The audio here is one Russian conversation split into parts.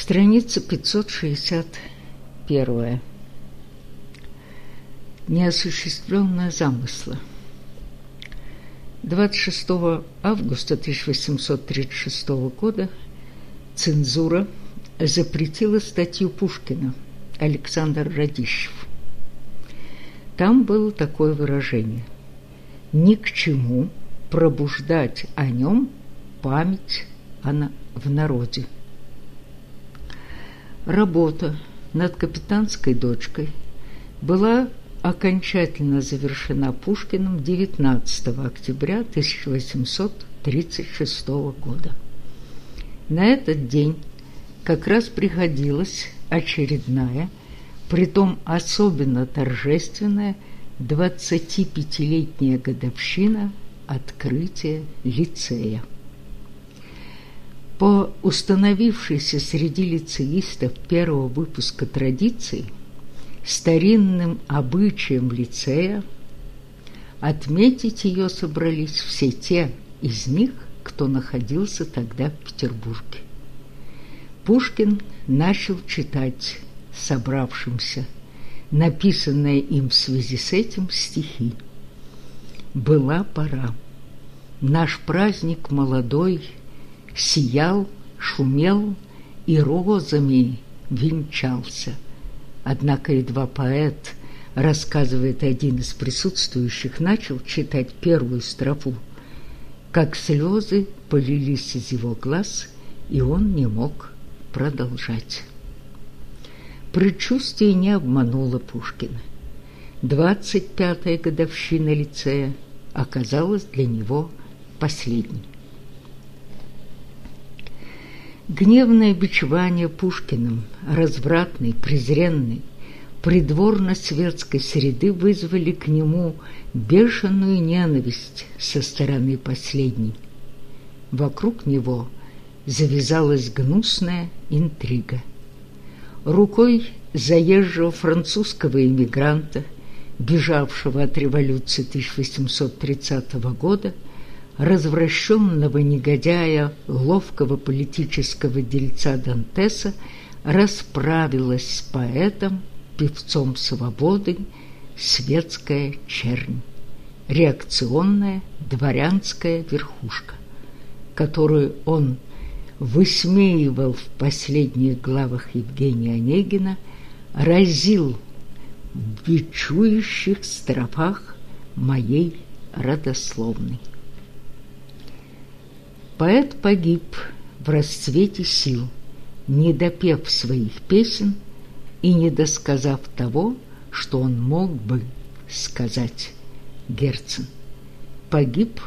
Страница 561. Неосуществленные замыслы. 26 августа 1836 года цензура запретила статью Пушкина «Александр Радищев». Там было такое выражение «Ни к чему пробуждать о нем память в народе». Работа над капитанской дочкой была окончательно завершена Пушкиным 19 октября 1836 года. На этот день как раз приходилась очередная, притом особенно торжественная, 25-летняя годовщина открытия лицея. По установившейся среди лицеистов первого выпуска традиции, старинным обычаем лицея, отметить ее собрались все те из них, кто находился тогда в Петербурге. Пушкин начал читать собравшимся написанные им в связи с этим стихи. «Была пора. Наш праздник молодой – сиял, шумел и розами венчался. Однако едва поэт, рассказывает один из присутствующих, начал читать первую строфу, как слезы полились из его глаз, и он не мог продолжать. Предчувствие не обмануло Пушкина. Двадцать пятая годовщина лицея оказалась для него последней. Гневное бичевание Пушкиным, развратный, презренный, придворно-светской среды вызвали к нему бешеную ненависть со стороны последней. Вокруг него завязалась гнусная интрига. Рукой заезжего французского эмигранта, бежавшего от революции 1830 года, развращенного негодяя, ловкого политического дельца Дантеса расправилась с поэтом, певцом свободы, светская чернь, реакционная дворянская верхушка, которую он высмеивал в последних главах Евгения Онегина, разил в бичующих строфах моей родословной. Поэт погиб в расцвете сил, не допев своих песен и не досказав того, что он мог бы сказать. Герцен погиб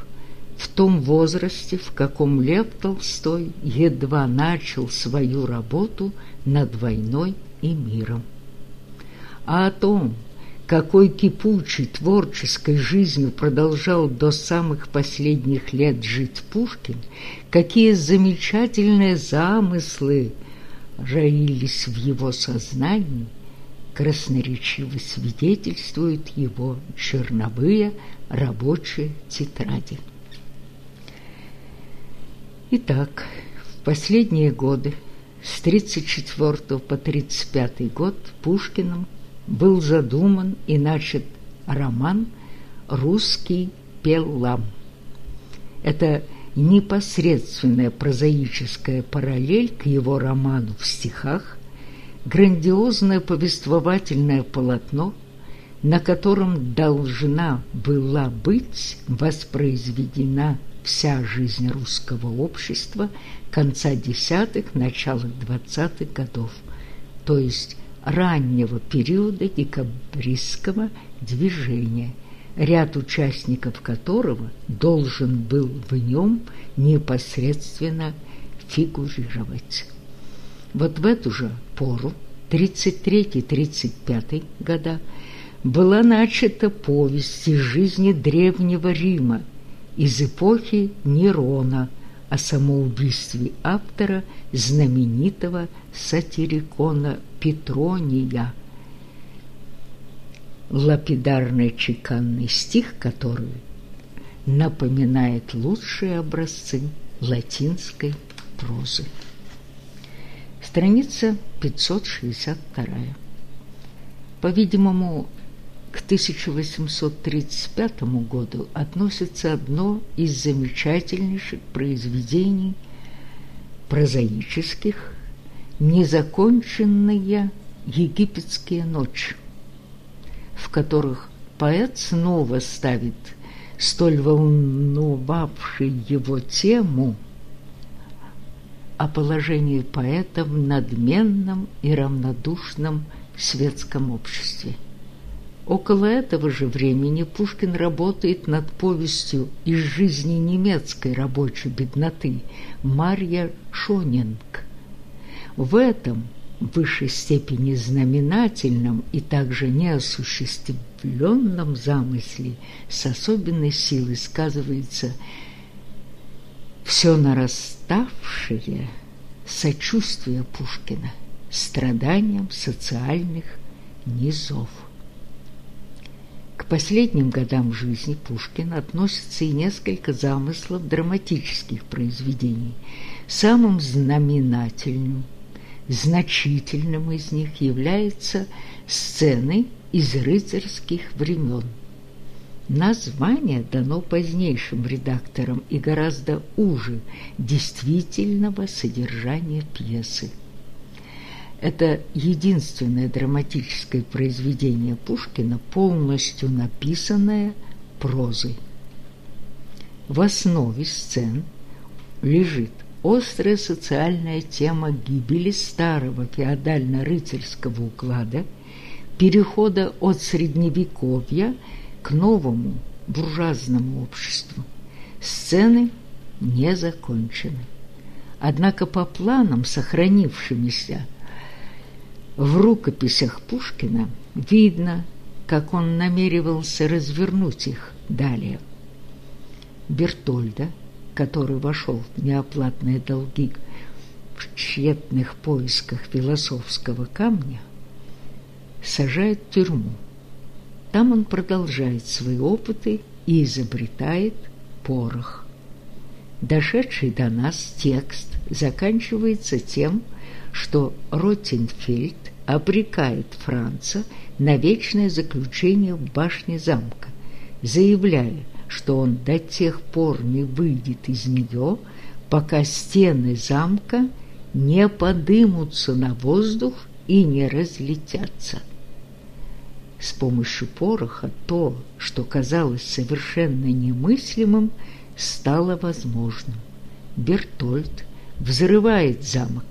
в том возрасте, в каком Лев Толстой едва начал свою работу над войной и миром. А о том, какой кипучей творческой жизнью продолжал до самых последних лет жить Пушкин, какие замечательные замыслы роились в его сознании, красноречиво свидетельствуют его черновые рабочие тетради. Итак, в последние годы, с 34 по 35 год, Пушкиным был задуман и начат роман «Русский пеллам». Это непосредственная прозаическая параллель к его роману в стихах, грандиозное повествовательное полотно, на котором должна была быть воспроизведена вся жизнь русского общества конца десятых, начала двадцатых годов, то есть раннего периода декабристского движения, ряд участников которого должен был в нем непосредственно фигурировать. Вот в эту же пору, 33-35 года, была начата повесть из жизни Древнего Рима из эпохи Нерона – о самоубийстве автора знаменитого сатирикона Петрония. Лапидарный чеканный стих, который напоминает лучшие образцы латинской прозы. Страница 562. По-видимому, к 1835 году относится одно из замечательнейших произведений прозаических «Незаконченные египетские ночи», в которых поэт снова ставит столь волновавший его тему о положении поэта в надменном и равнодушном светском обществе. Около этого же времени Пушкин работает над повестью из жизни немецкой рабочей бедноты Марья Шонинг. В этом в высшей степени знаменательном и также неосуществленном замысле с особенной силой сказывается все нараставшее сочувствие Пушкина страданиям социальных низов. К последним годам жизни Пушкина относятся и несколько замыслов драматических произведений. Самым знаменательным, значительным из них является сцены из рыцарских времен. Название дано позднейшим редакторам и гораздо уже действительного содержания пьесы. Это единственное драматическое произведение Пушкина, полностью написанное прозой. В основе сцен лежит острая социальная тема гибели старого феодально-рыцарского уклада, перехода от средневековья к новому буржуазному обществу. Сцены не закончены. Однако по планам, сохранившимися в рукописях Пушкина видно, как он намеревался развернуть их далее. Бертольда, который вошел в неоплатные долги в тщетных поисках философского камня, сажает в тюрьму. Там он продолжает свои опыты и изобретает порох. Дошедший до нас текст заканчивается тем, что Ротенфельд обрекает Франца на вечное заключение в башне замка, заявляя, что он до тех пор не выйдет из нее, пока стены замка не подымутся на воздух и не разлетятся. С помощью пороха то, что казалось совершенно немыслимым, стало возможным. Бертольд взрывает замок,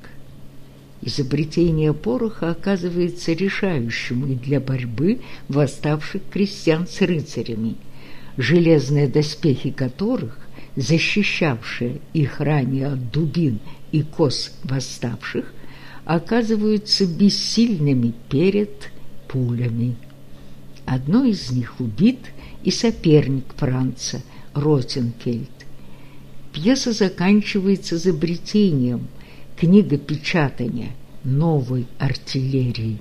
изобретение пороха оказывается решающим и для борьбы восставших крестьян с рыцарями, железные доспехи которых, защищавшие их ранее от дубин и кос восставших, оказываются бессильными перед пулями. Одно из них убит и соперник Франца Ротенфельд. Пьеса заканчивается изобретением – книгопечатания новой артиллерии,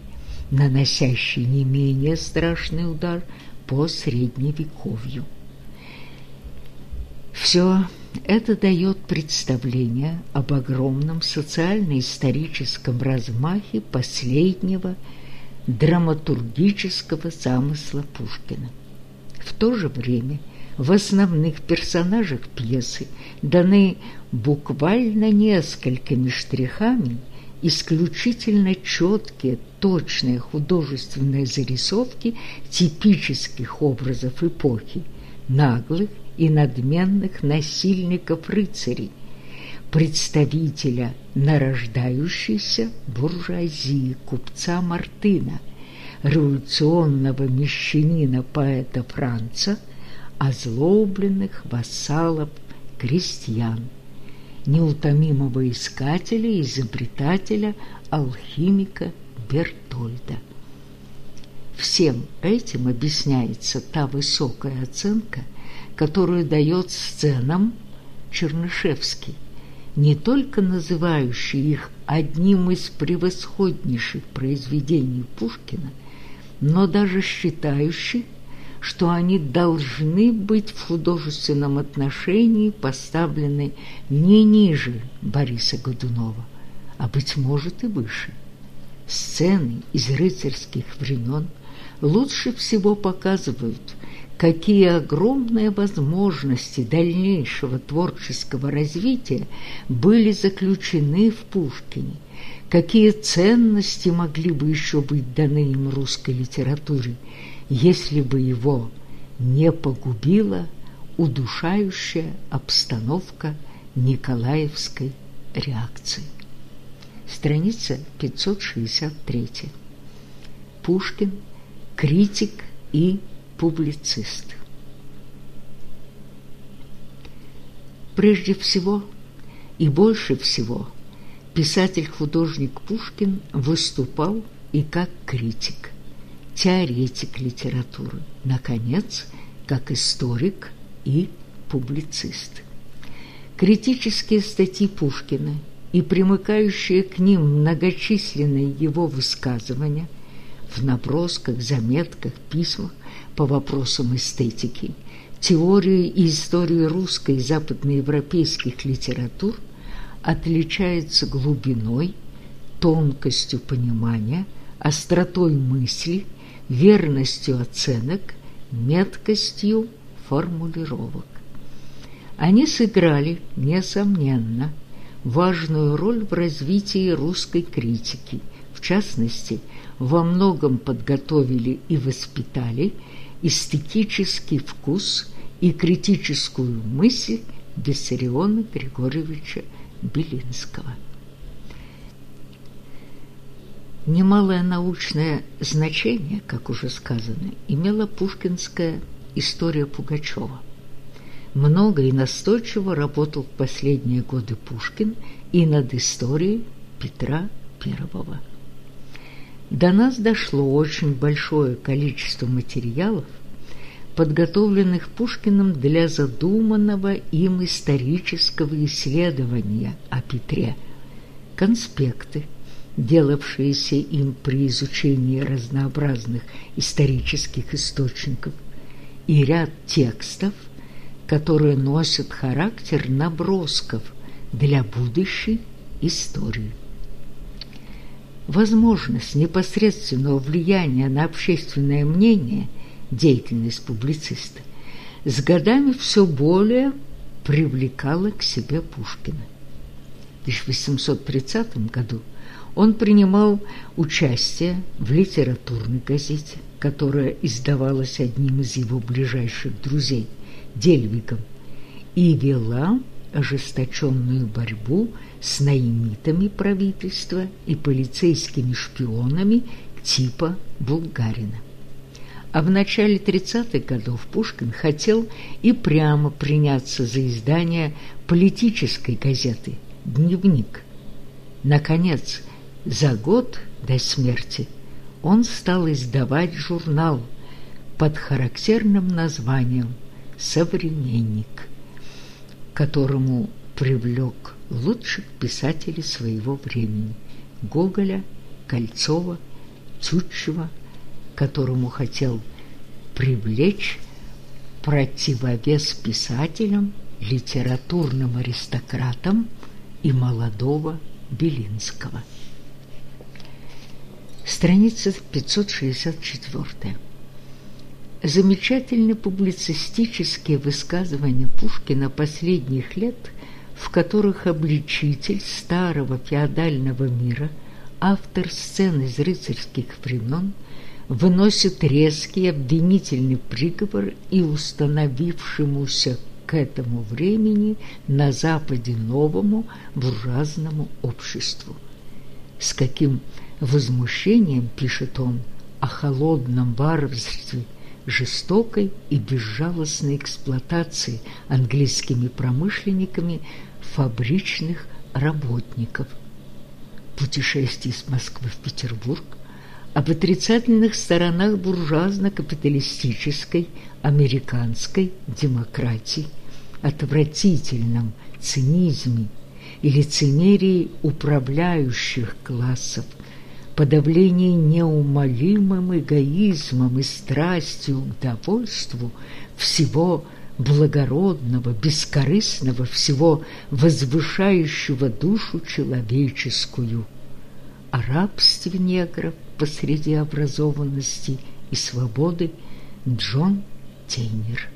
наносящей не менее страшный удар по средневековью. Все это дает представление об огромном социально-историческом размахе последнего драматургического замысла Пушкина. В то же время – в основных персонажах пьесы даны буквально несколькими штрихами исключительно четкие, точные художественные зарисовки типических образов эпохи, наглых и надменных насильников-рыцарей, представителя нарождающейся буржуазии купца Мартына, революционного мещанина-поэта Франца – озлобленных вассалов крестьян, неутомимого искателя изобретателя, алхимика Бертольда. Всем этим объясняется та высокая оценка, которую дает сценам Чернышевский, не только называющий их одним из превосходнейших произведений Пушкина, но даже считающий что они должны быть в художественном отношении поставлены не ниже Бориса Годунова, а, быть может, и выше. Сцены из рыцарских времен лучше всего показывают, какие огромные возможности дальнейшего творческого развития были заключены в Пушкине, какие ценности могли бы еще быть даны им русской литературе, если бы его не погубила удушающая обстановка Николаевской реакции. Страница 563. Пушкин, критик и публицист. Прежде всего и больше всего писатель-художник Пушкин выступал и как критик, теоретик литературы, наконец, как историк и публицист. Критические статьи Пушкина и примыкающие к ним многочисленные его высказывания в набросках, заметках, письмах по вопросам эстетики, теории и истории русской и западноевропейских литератур отличаются глубиной, тонкостью понимания, остротой мысли, верностью оценок, меткостью формулировок. Они сыграли, несомненно, важную роль в развитии русской критики, в частности, во многом подготовили и воспитали эстетический вкус и критическую мысль Виссариона Григорьевича Белинского. Немалое научное значение, как уже сказано, имела пушкинская история Пугачева. Много и настойчиво работал в последние годы Пушкин и над историей Петра I. До нас дошло очень большое количество материалов, подготовленных Пушкиным для задуманного им исторического исследования о Петре, конспекты, делавшиеся им при изучении разнообразных исторических источников, и ряд текстов, которые носят характер набросков для будущей истории возможность непосредственного влияния на общественное мнение, деятельность публициста, с годами все более привлекала к себе Пушкина. В 1830 году он принимал участие в литературной газете, которая издавалась одним из его ближайших друзей, Дельвигом, и вела ожесточенную борьбу с наимитами правительства и полицейскими шпионами типа Булгарина. А в начале 30-х годов Пушкин хотел и прямо приняться за издание политической газеты «Дневник». Наконец, за год до смерти он стал издавать журнал под характерным названием «Современник», которому привлек лучших писателей своего времени – Гоголя, Кольцова, Тютчева, которому хотел привлечь противовес писателям, литературным аристократам и молодого Белинского. Страница 564. Замечательны публицистические высказывания Пушкина последних лет – в которых обличитель старого феодального мира, автор сцен из рыцарских времен, выносит резкий обвинительный приговор и установившемуся к этому времени на Западе новому буржуазному обществу. С каким возмущением пишет он о холодном варварстве жестокой и безжалостной эксплуатации английскими промышленниками фабричных работников. Путешествие из Москвы в Петербург об отрицательных сторонах буржуазно-капиталистической американской демократии, отвратительном цинизме и лицемерии управляющих классов, подавлении неумолимым эгоизмом и страстью к довольству всего благородного, бескорыстного, всего возвышающего душу человеческую, о рабстве негров посреди образованности и свободы Джон Тейнер.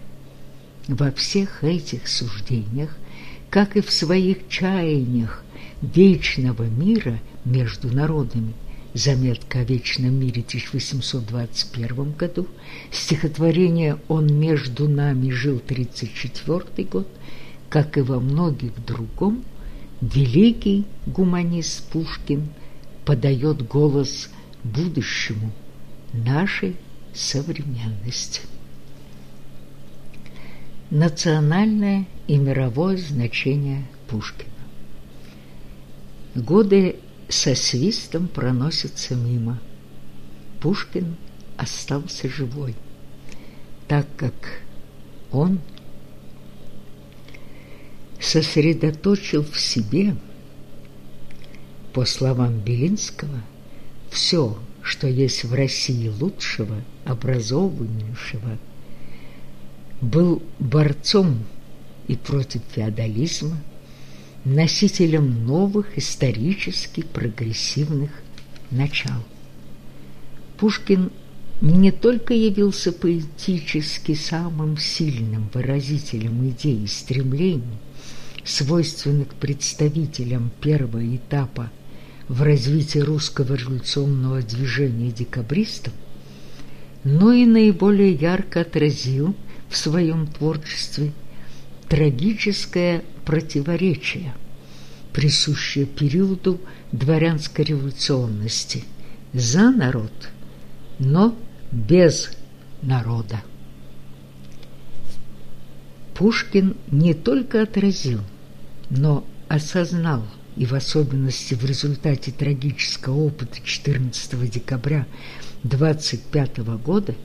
Во всех этих суждениях, как и в своих чаяниях вечного мира между народами, заметка о вечном мире 1821 году, стихотворение «Он между нами жил» 34 год, как и во многих другом, великий гуманист Пушкин подает голос будущему нашей современности. Национальное и мировое значение Пушкина. Годы со свистом проносятся мимо. Пушкин остался живой, так как он сосредоточил в себе, по словам Белинского, все, что есть в России лучшего, образованнейшего, был борцом и против феодализма, носителем новых исторически прогрессивных начал. Пушкин не только явился поэтически самым сильным выразителем идей и стремлений, свойственных представителям первого этапа в развитии русского революционного движения декабристов, но и наиболее ярко отразил в своем творчестве трагическое противоречие, присущее периоду дворянской революционности за народ, но без народа. Пушкин не только отразил, но осознал и в особенности в результате трагического опыта 14 декабря 25 года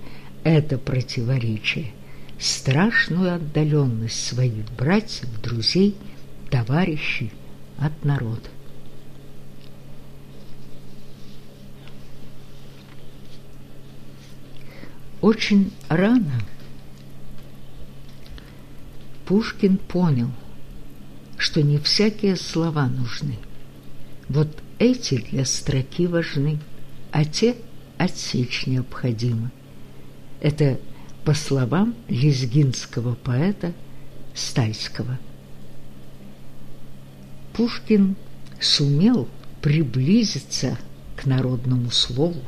это противоречие, страшную отдаленность своих братьев, друзей, товарищей от народа. Очень рано Пушкин понял, что не всякие слова нужны. Вот эти для строки важны, а те отсечь необходимо. Это по словам лезгинского поэта Стальского. Пушкин сумел приблизиться к народному слову,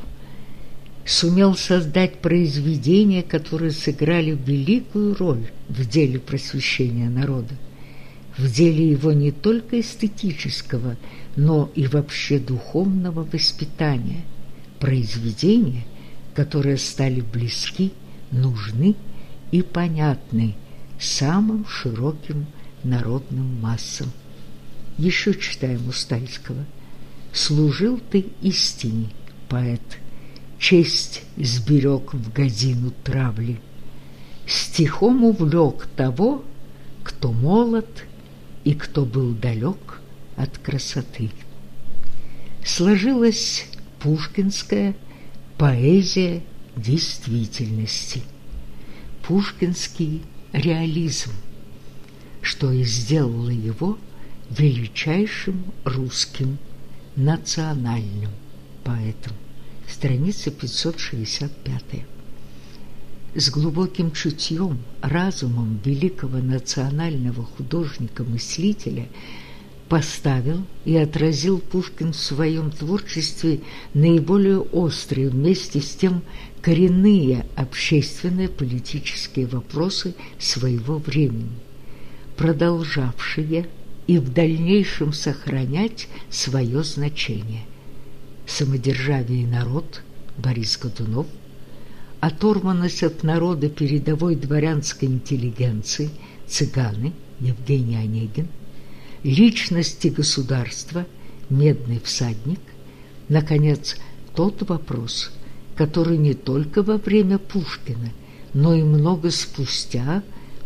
сумел создать произведения, которые сыграли великую роль в деле просвещения народа, в деле его не только эстетического, но и вообще духовного воспитания, произведения, которые стали близки нужны и понятны самым широким народным массам. Еще читаем Устальского. «Служил ты истине, поэт, честь сберег в годину травли, стихом увлек того, кто молод и кто был далек от красоты». Сложилась пушкинская поэзия действительности, пушкинский реализм, что и сделало его величайшим русским национальным поэтом. Страница 565. С глубоким чутьем, разумом великого национального художника-мыслителя – поставил и отразил Пушкин в своем творчестве наиболее острые вместе с тем коренные общественные политические вопросы своего времени, продолжавшие и в дальнейшем сохранять свое значение. Самодержавие и народ Борис Годунов, оторванность от народа передовой дворянской интеллигенции цыганы Евгений Онегин – личности государства, медный всадник, наконец, тот вопрос, который не только во время Пушкина, но и много спустя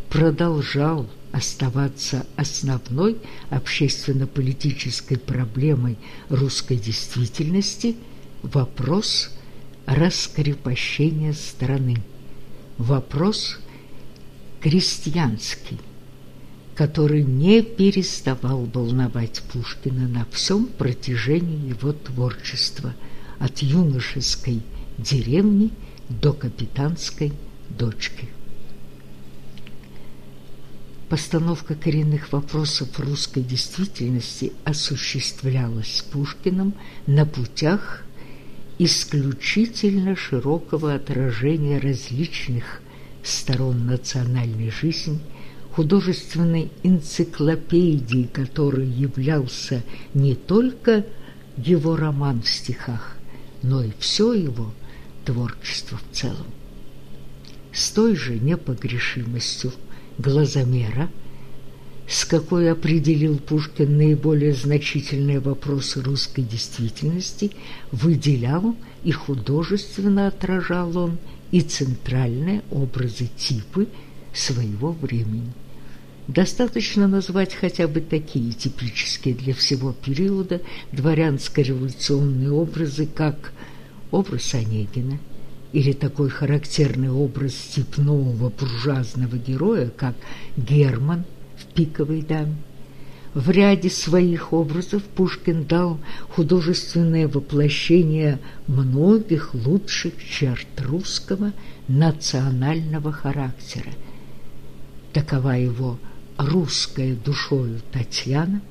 продолжал оставаться основной общественно-политической проблемой русской действительности вопрос раскрепощения страны, вопрос крестьянский, который не переставал волновать Пушкина на всем протяжении его творчества, от юношеской деревни до капитанской дочки. Постановка коренных вопросов русской действительности осуществлялась Пушкиным на путях исключительно широкого отражения различных сторон национальной жизни, художественной энциклопедии, который являлся не только его роман в стихах, но и все его творчество в целом. С той же непогрешимостью глазомера, с какой определил Пушкин наиболее значительные вопросы русской действительности, выделял и художественно отражал он и центральные образы типы своего времени. Достаточно назвать хотя бы такие типические для всего периода дворянско-революционные образы, как образ Онегина или такой характерный образ степного буржуазного героя, как Герман в «Пиковой даме». В ряде своих образов Пушкин дал художественное воплощение многих лучших черт русского национального характера. Такова его русская душою Татьяна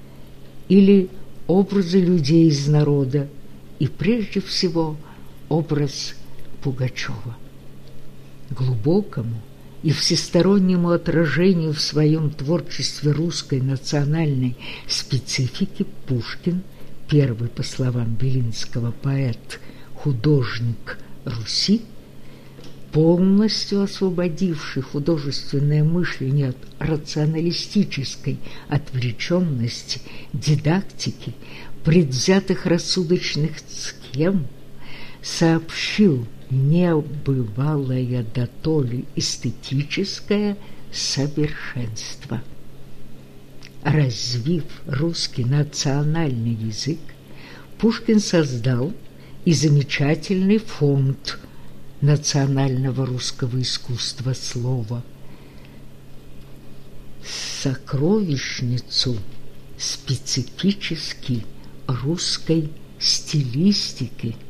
или образы людей из народа и прежде всего образ Пугачева. Глубокому и всестороннему отражению в своем творчестве русской национальной специфики Пушкин, первый, по словам Белинского, поэт, художник Руси, полностью освободивший художественное мышление от рационалистической отвлеченности, дидактики, предвзятых рассудочных схем, сообщил небывалое до толи эстетическое совершенство. Развив русский национальный язык, Пушкин создал и замечательный фонд национального русского искусства слова, сокровищницу специфически русской стилистики –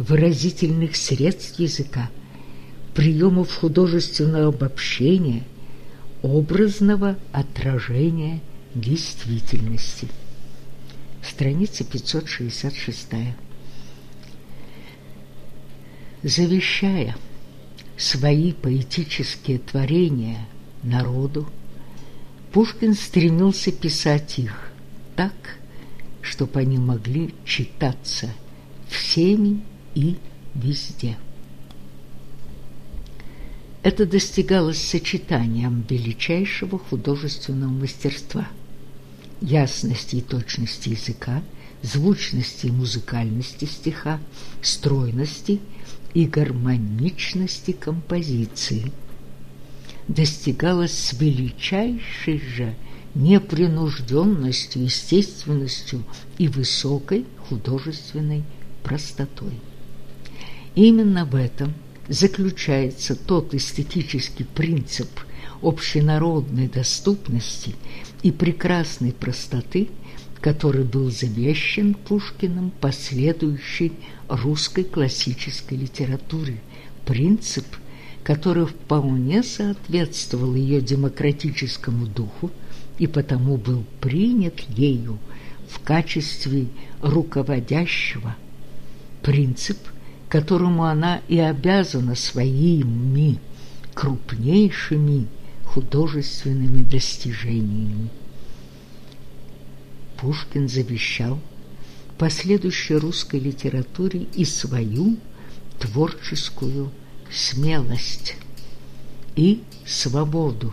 выразительных средств языка, приемов художественного обобщения, образного отражения действительности. Страница 566. Завещая свои поэтические творения народу, Пушкин стремился писать их так, чтобы они могли читаться всеми и везде. Это достигалось сочетанием величайшего художественного мастерства, ясности и точности языка, звучности и музыкальности стиха, стройности и гармоничности композиции. Достигалось с величайшей же непринужденностью, естественностью и высокой художественной простотой. Именно в этом заключается тот эстетический принцип общенародной доступности и прекрасной простоты, который был завещен Пушкиным последующей русской классической литературе, принцип, который вполне соответствовал ее демократическому духу и потому был принят ею в качестве руководящего. Принцип – которому она и обязана своими крупнейшими художественными достижениями. Пушкин завещал последующей русской литературе и свою творческую смелость и свободу,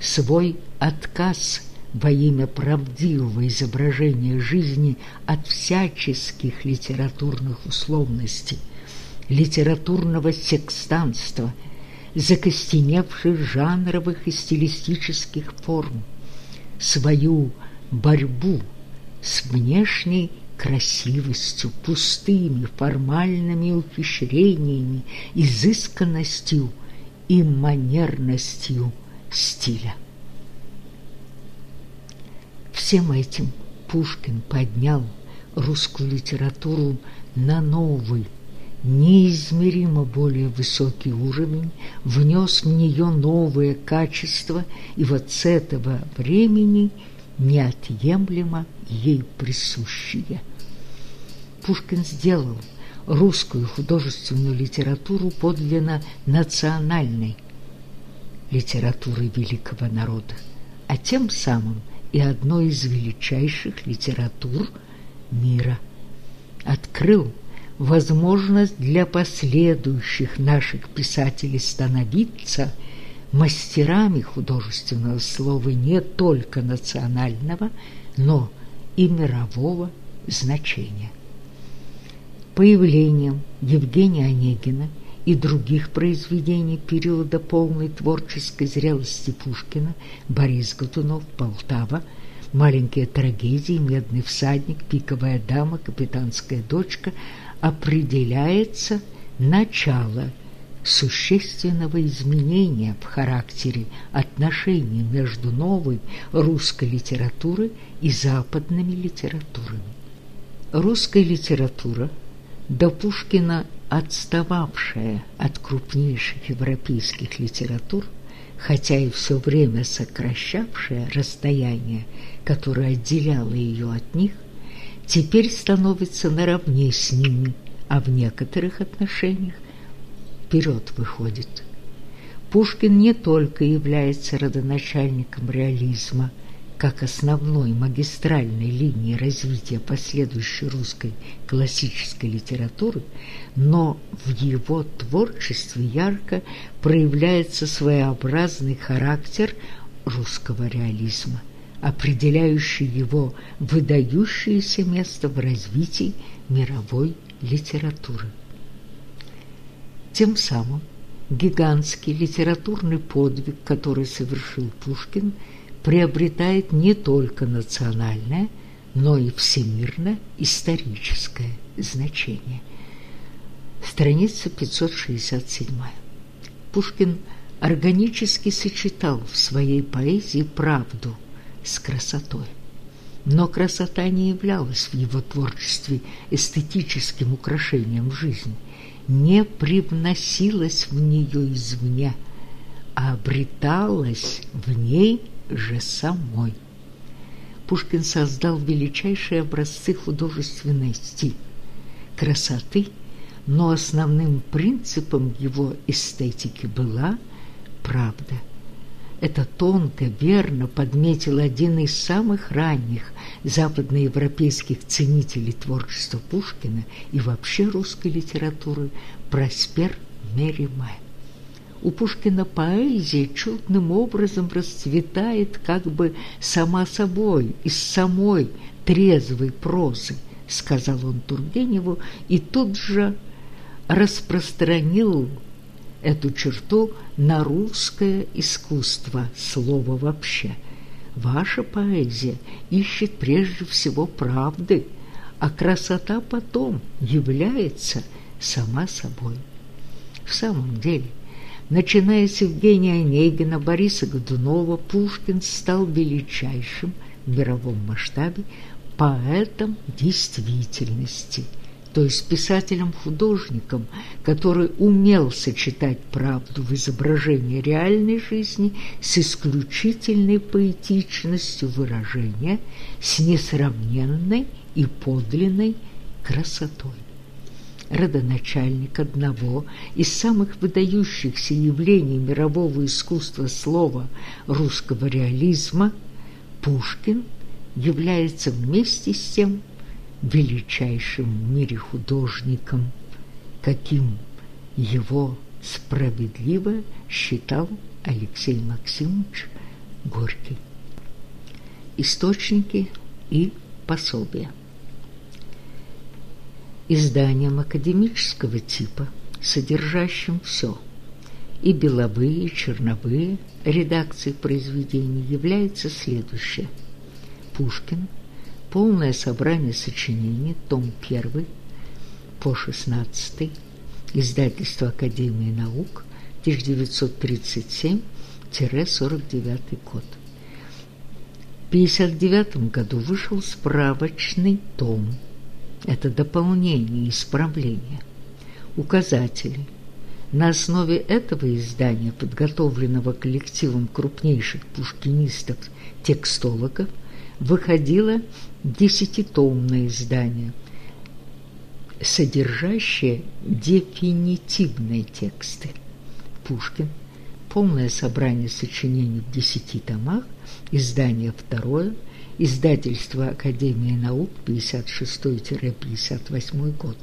свой отказ во имя правдивого изображения жизни от всяческих литературных условностей, литературного секстанства, закостеневших жанровых и стилистических форм, свою борьбу с внешней красивостью, пустыми формальными ухищрениями, изысканностью и манерностью стиля. Всем этим Пушкин поднял русскую литературу на новый, неизмеримо более высокий уровень, внес в нее новые качества и вот с этого времени неотъемлемо ей присущие. Пушкин сделал русскую художественную литературу подлинно национальной литературой великого народа, а тем самым и одной из величайших литератур мира. Открыл возможность для последующих наших писателей становиться мастерами художественного слова не только национального, но и мирового значения. Появлением Евгения Онегина и других произведений периода полной творческой зрелости Пушкина Борис Годунов, Полтава, маленькие трагедии, медный всадник, пиковая дама, капитанская дочка определяется начало существенного изменения в характере отношений между новой русской литературой и западными литературами. Русская литература до Пушкина отстававшая от крупнейших европейских литератур, хотя и все время сокращавшая расстояние, которое отделяло ее от них, теперь становится наравне с ними, а в некоторых отношениях вперед выходит. Пушкин не только является родоначальником реализма, как основной магистральной линии развития последующей русской классической литературы, но в его творчестве ярко проявляется своеобразный характер русского реализма определяющий его выдающееся место в развитии мировой литературы. Тем самым гигантский литературный подвиг, который совершил Пушкин, приобретает не только национальное, но и всемирно историческое значение. Страница 567. Пушкин органически сочетал в своей поэзии правду – с красотой. Но красота не являлась в его творчестве эстетическим украшением жизни, не привносилась в нее извне, а обреталась в ней же самой. Пушкин создал величайшие образцы художественности, красоты, но основным принципом его эстетики была правда – это тонко, верно подметил один из самых ранних западноевропейских ценителей творчества Пушкина и вообще русской литературы Проспер Меримай. У Пушкина поэзия чудным образом расцветает как бы сама собой, из самой трезвой прозы, сказал он Тургеневу, и тут же распространил эту черту на русское искусство слова вообще. Ваша поэзия ищет прежде всего правды, а красота потом является сама собой. В самом деле, начиная с Евгения Онегина, Бориса Годунова, Пушкин стал величайшим в мировом масштабе поэтом действительности – то есть писателем-художником, который умел сочетать правду в изображении реальной жизни с исключительной поэтичностью выражения, с несравненной и подлинной красотой. Родоначальник одного из самых выдающихся явлений мирового искусства слова русского реализма Пушкин является вместе с тем величайшим в мире художником, каким его справедливо считал Алексей Максимович Горький. Источники и пособия. Изданием академического типа, содержащим все, и беловые, и черновые редакции произведений является следующее. Пушкин – Полное собрание сочинений, том 1 по 16, издательство Академии наук, 1937, 1938-49 год. В 1959 году вышел справочный том. Это дополнение и исправление. Указатели. На основе этого издания, подготовленного коллективом крупнейших пушкинистов-текстологов, выходило десятитомное издание, содержащее дефинитивные тексты. Пушкин. Полное собрание сочинений в десяти томах, издание второе, издательство Академии наук, 56-58 год.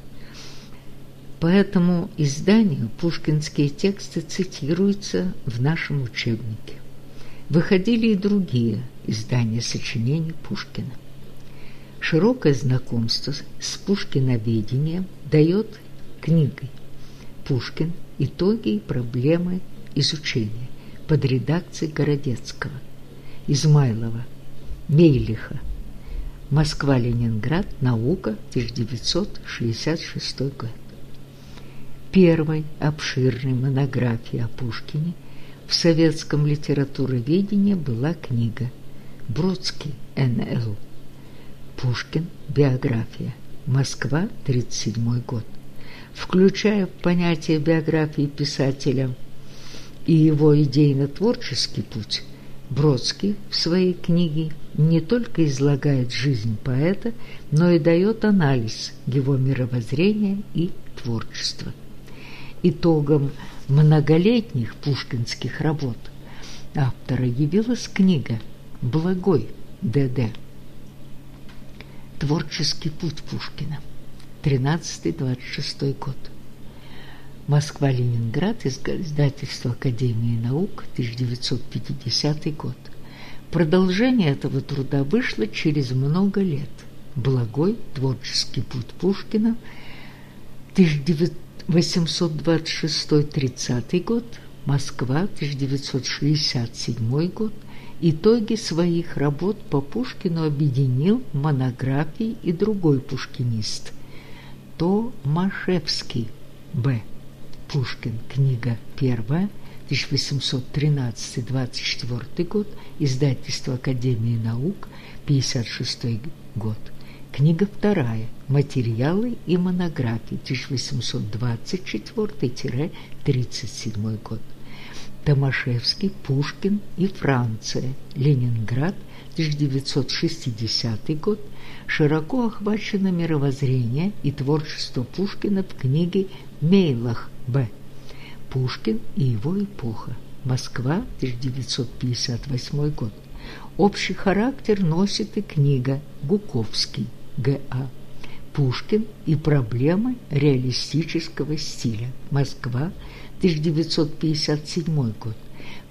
По этому изданию пушкинские тексты цитируются в нашем учебнике. Выходили и другие издания сочинений Пушкина. Широкое знакомство с пушкиноведением дает книгой «Пушкин. Итоги и проблемы изучения» под редакцией Городецкого, Измайлова, Мейлиха, Москва-Ленинград, наука, 1966 год. Первой обширной монографией о Пушкине в советском литературоведении была книга «Бродский Н.Л. Пушкин. Биография. Москва, 1937 год», включая в понятие биографии писателя и его идейно-творческий путь, Бродский в своей книге не только излагает жизнь поэта, но и дает анализ его мировоззрения и творчества. Итогом многолетних пушкинских работ автора явилась книга «Благой Д.Д. Творческий путь Пушкина. 13-26 год. Москва-Ленинград, издательство Академии наук, 1950 год. Продолжение этого труда вышло через много лет. Благой творческий путь Пушкина, 1826-30 год, Москва, 1967 год, Итоги своих работ по Пушкину объединил монографии и другой пушкинист Томашевский Б. Пушкин. Книга первая. 1813-24 год. Издательство Академии наук. 56 год. Книга вторая. Материалы и монографии. 1824-37 год. Томашевский, Пушкин и Франция, Ленинград, 1960 год, широко охвачено мировоззрение и творчество Пушкина в книге «Мейлах Б. Пушкин и его эпоха. Москва, 1958 год. Общий характер носит и книга «Гуковский» Г.А. Пушкин и проблемы реалистического стиля. Москва, 1957 год.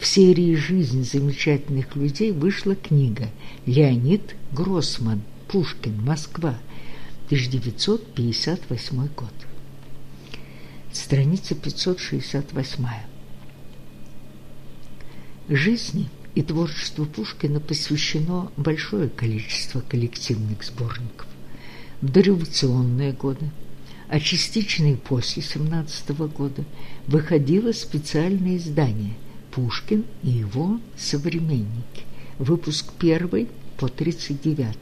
В серии «Жизнь замечательных людей» вышла книга «Леонид Гроссман. Пушкин. Москва. 1958 год». Страница 568. Жизни и творчеству Пушкина посвящено большое количество коллективных сборников. В дореволюционные годы а частично и после 17 года выходило специальное издание «Пушкин и его современники», выпуск 1 по 39,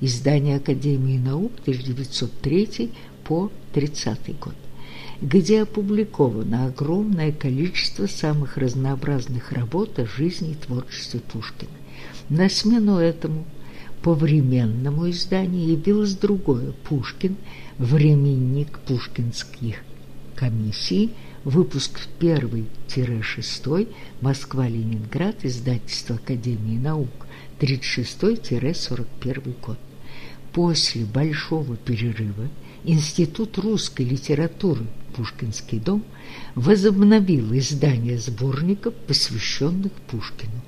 издание Академии наук 1903 по 30 год, где опубликовано огромное количество самых разнообразных работ о жизни и творчестве Пушкина. На смену этому по временному изданию явилось другое «Пушкин. Временник пушкинских комиссий», выпуск 1-6, Москва-Ленинград, издательство Академии наук, 36-41 год. После большого перерыва Институт русской литературы «Пушкинский дом» возобновил издание сборников, посвященных Пушкину.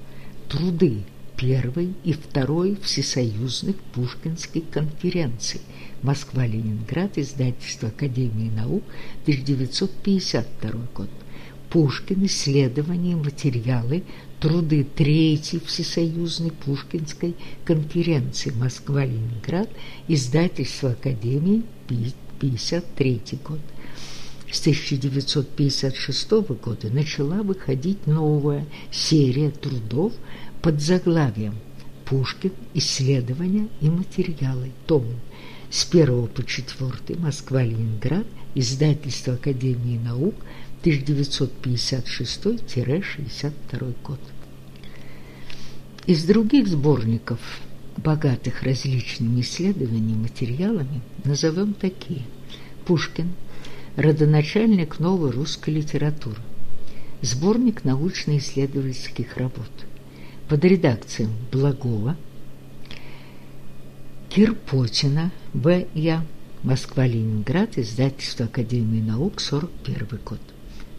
Труды первой и второй всесоюзных Пушкинской конференций Москва-Ленинград, издательство Академии наук, 1952 год. Пушкин, исследования материалы, труды Третьей Всесоюзной Пушкинской конференции Москва-Ленинград, издательство Академии, 1953 год. С 1956 года начала выходить новая серия трудов под заглавием «Пушкин. Исследования и материалы. Том. С 1 по 4. Москва-Ленинград. Издательство Академии наук. 1956-62 год». Из других сборников, богатых различными исследованиями материалами, назовем такие. Пушкин. Родоначальник новой русской литературы. Сборник научно-исследовательских работ. Под редакцией Благова, Кирпотина, В.Я. Москва-Ленинград, издательство Академии наук, 41 год.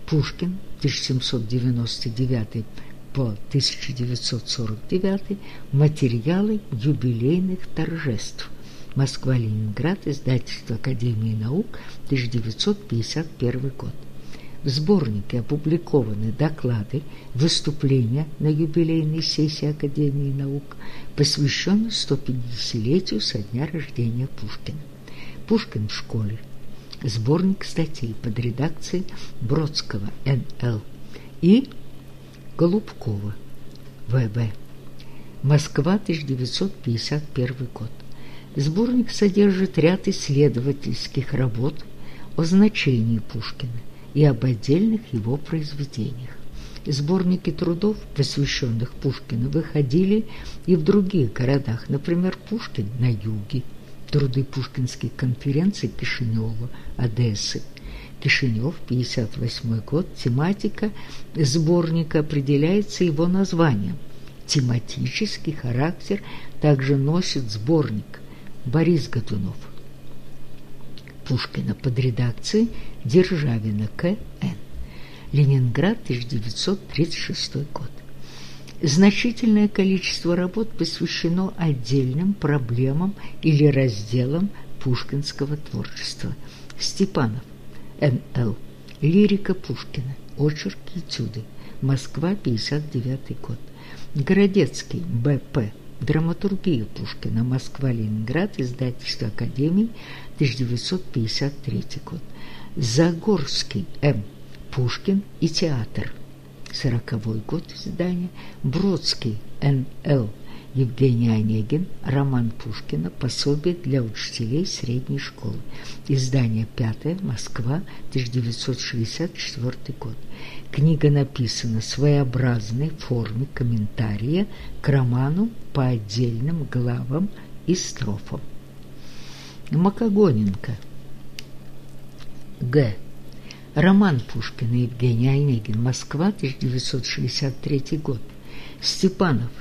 Пушкин, 1799 по 1949 материалы юбилейных торжеств. Москва-Ленинград, издательство Академии наук, 1951 год. В сборнике опубликованы доклады, выступления на юбилейной сессии Академии наук, посвященной 150-летию со дня рождения Пушкина. Пушкин в школе. Сборник статей под редакцией Бродского Н.Л. и Голубкова, В.В. Москва, 1951 год. Сборник содержит ряд исследовательских работ о значении Пушкина и об отдельных его произведениях. Сборники трудов, посвященных Пушкину, выходили и в других городах, например, «Пушкин на юге», труды Пушкинских конференций Кишинева, Одессы, Кишинев, 58 год, тематика сборника определяется его названием. Тематический характер также носит сборник Борис Годунов. Пушкина под редакцией Державина К.Н. Ленинград, 1936 год. Значительное количество работ посвящено отдельным проблемам или разделам пушкинского творчества. Степанов, Н.Л. Лирика Пушкина. Очерки этюды. Москва, 59 год. Городецкий, Б.П. Драматургия Пушкина. Москва, Ленинград. Издательство Академии. 1953 год. Загорский, М. Пушкин и театр. 40 год издания. Бродский, Н.Л. Евгений Онегин, роман Пушкина, пособие для учителей средней школы. Издание «Пятое», Москва, 1964 год. Книга написана в своеобразной форме комментария к роману по отдельным главам и строфам. Макогоненко. Г. Роман Пушкина Евгений Онегин. Москва, 1963 год. Степанов.